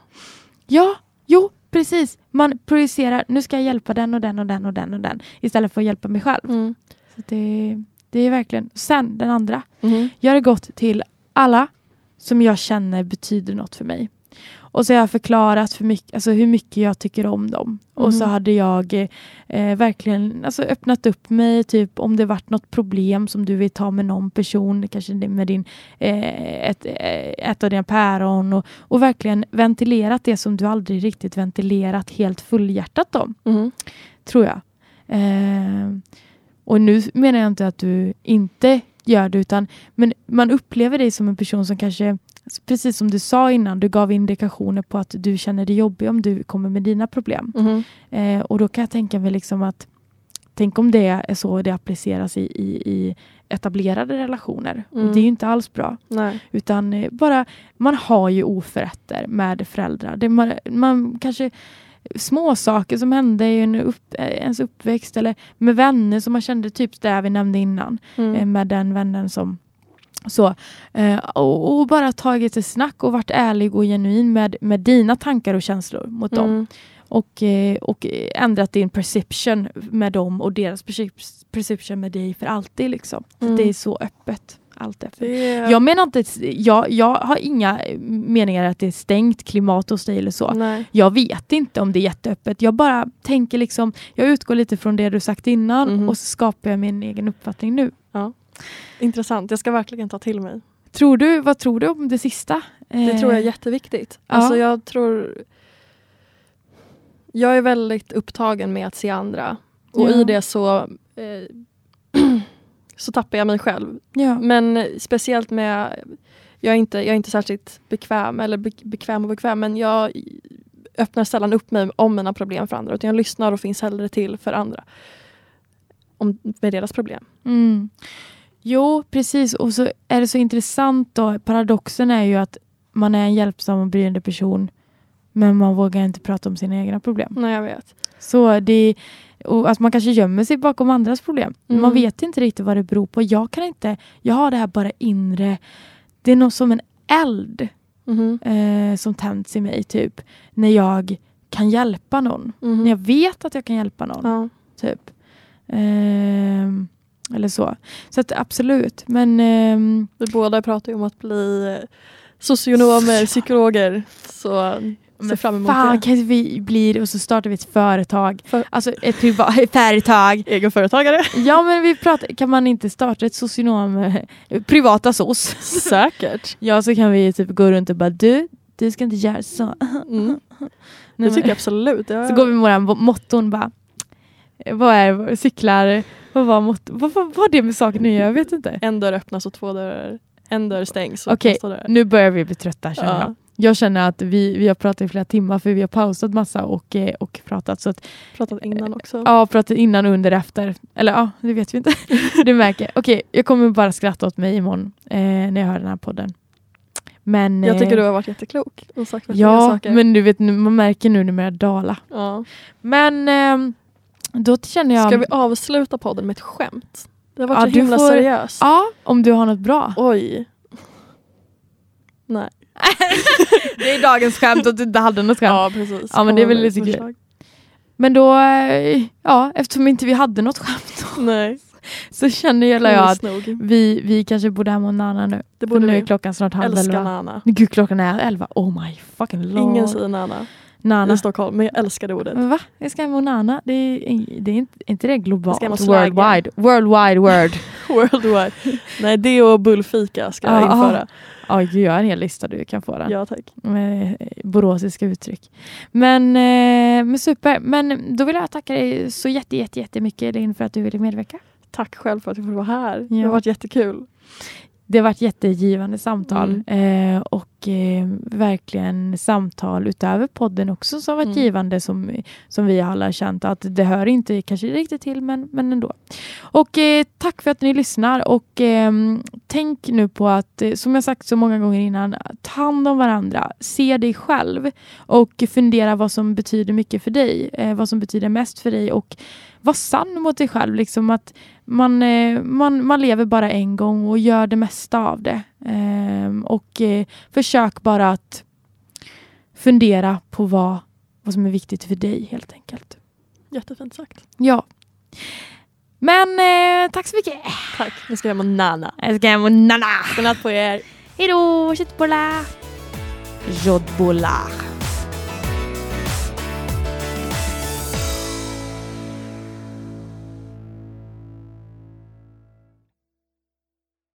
Ja, jo, precis. Man projicerar, nu ska jag hjälpa den och den och den och den och den istället för att hjälpa mig själv. Mm. Så det, det är verkligen... Sen den andra. Mm. Jag har gått till alla som jag känner betyder något för mig. Och så har jag förklarat för mycket, alltså hur mycket jag tycker om dem. Mm. Och så mm. hade jag eh, verkligen alltså, öppnat upp mig, typ om det varit något problem som du vill ta med någon person, kanske med din, eh, ett, eh, ett av dina päron och, och verkligen ventilerat det som du aldrig riktigt ventilerat helt fullhjärtat om. Mm. Tror jag. Eh, och nu menar jag inte att du inte gör det, utan men man upplever dig som en person som kanske, precis som du sa innan, du gav indikationer på att du känner dig jobbig om du kommer med dina problem. Mm. Eh, och då kan jag tänka mig liksom att Tänk om det är så det appliceras i, i, i etablerade relationer. Mm. Och det är ju inte alls bra. Nej. Utan eh, bara, man har ju oförrätter med föräldrar. Det man, man kanske små saker som hände i en upp, eh, ens uppväxt eller med vänner som man kände, typ det vi nämnde innan, mm. Eh, med den vännen som så, eh, och, och, bara tagit ett snack och varit ärlig och genuin med, med dina tankar och känslor mot mm. dem. Och, och ändrat din perception med dem och deras perception med dig för alltid. Liksom. Mm. det är så öppet. Allt det. Det... Jag menar inte, jag, jag har inga meningar att det är stängt klimat hos dig eller så. Nej. Jag vet inte om det är jätteöppet. Jag bara tänker liksom, jag utgår lite från det du sagt innan Mhm. och så skapar jag min egen uppfattning nu. Intressant, jag ska verkligen ta till mig. Tror du, vad tror du om det sista? Det Eh, tror jag är jätteviktigt. ja. Alltså jag tror... Jag är väldigt upptagen med att se andra. Och Ja. i det så, eh, så tappar jag mig själv. Ja. Men speciellt med... Jag är inte, jag är inte särskilt bekväm, eller be, bekväm och bekväm, men jag öppnar sällan upp mig om mina problem för andra. Utan jag lyssnar och finns hellre till för andra. Om, med deras problem. Mm. Jo, precis. Och så är det så intressant då. Paradoxen är ju att man är en hjälpsam och bryende person men man vågar inte prata om sina egna problem. Nej, jag vet. Så det, och att man kanske gömmer sig bakom andras problem. Mm. Man vet inte riktigt vad det beror på. Jag kan inte, jag har det här bara inre, det är något som en eld Mhm. eh, som tänds i mig typ. När jag kan hjälpa någon. Mhm. När jag vet att jag kan hjälpa någon. Ja. Typ. Ehm, eller så. Så att absolut. Men ehm, Vi båda pratar ju om att bli eh, socionomer, psykologer. Så men fram emot fan det. kanske vi blir och så startar vi ett företag. För- Alltså ett privat företag. Egenföretagare. Ja men vi pratar, kan man inte starta ett socionom, eh, privata SOS? Säkert. Ja så kan vi typ gå runt och bara du, du ska inte göra så. Mm. Nej, Det tycker jag absolut. Jag, så går vi med våra motton bara. Vad är cyklar? Vad var motto? Vad vad var det med saken nu? Jag vet inte. En dörr öppnas och två dörrar, en dörr stängs. Okej, dörr. Nu börjar vi bli trötta känner Ja. Jag. Känner att vi, vi har pratat i flera timmar för vi har pausat massa och, eh, och pratat. Så att, Pratat innan också. ja, pratat innan, under, efter. Eller ja, det vet vi inte. du märker. Okej, jag kommer bara skratta åt mig imorgon eh, när jag hör den här podden. Men, Jag tycker eh, du har varit jätteklok och sagt Ja, saker. men du vet, man märker nu när jag dala. ja. Men ehm, då känner jag... Ska vi avsluta podden med ett skämt? Det har varit Ja, så du himla får- seriöst. Ja, om du har något bra. Oj. Nej. Det är dagens skämt att du inte hade något skämt. Ja, precis. Ja, men det är väl lite kul. Men då, ja, eftersom inte vi hade något skämt Nej. så känner jag, jag att vi, vi kanske borde hem och Nana nu. Det För borde nu är klockan snart halv Älskar elva. Nana. Gud, klockan är elva. Oh my fucking lord. Ingen säger Nana Nana. i Stockholm, men jag älskar det ordet. Va? Och Nana? Det är, det är inte, inte det globalt? Worldwide. Worldwide word. Worldwide. Nej, det och bullfika ska jag Ja, införa. Ja, gud, jag har en hel lista du kan få den. Ja, tack. Med eh, boråsiska uttryck. Men, eh, men super. Men då vill jag tacka dig så jätte, jätte, jättemycket för att du ville medverka. Tack själv för att jag får vara här. Det Ja. har varit jättekul. Det har varit jättegivande samtal Mm. eh, och eh, verkligen samtal utöver podden också som varit Mm. givande som, som vi alla har känt att det hör inte kanske riktigt till men, men ändå. Och eh, tack för att ni lyssnar och eh, tänk nu på att eh, som jag sagt så många gånger innan ta hand om varandra, se dig själv och fundera vad som betyder mycket för dig, eh, vad som betyder mest för dig och var sann mot dig själv. Liksom att man, eh, man, man lever bara en gång och gör det mesta av det. Ehm, och eh, försök bara att fundera på vad, vad som är viktigt för dig helt enkelt. Jättefint sagt. Ja. Men eh, tack så mycket. Tack. Nu ska jag hem och Nana. Jag ska hem och nana. Godnatt på er. Hej då, köttbullar. Jodbullar.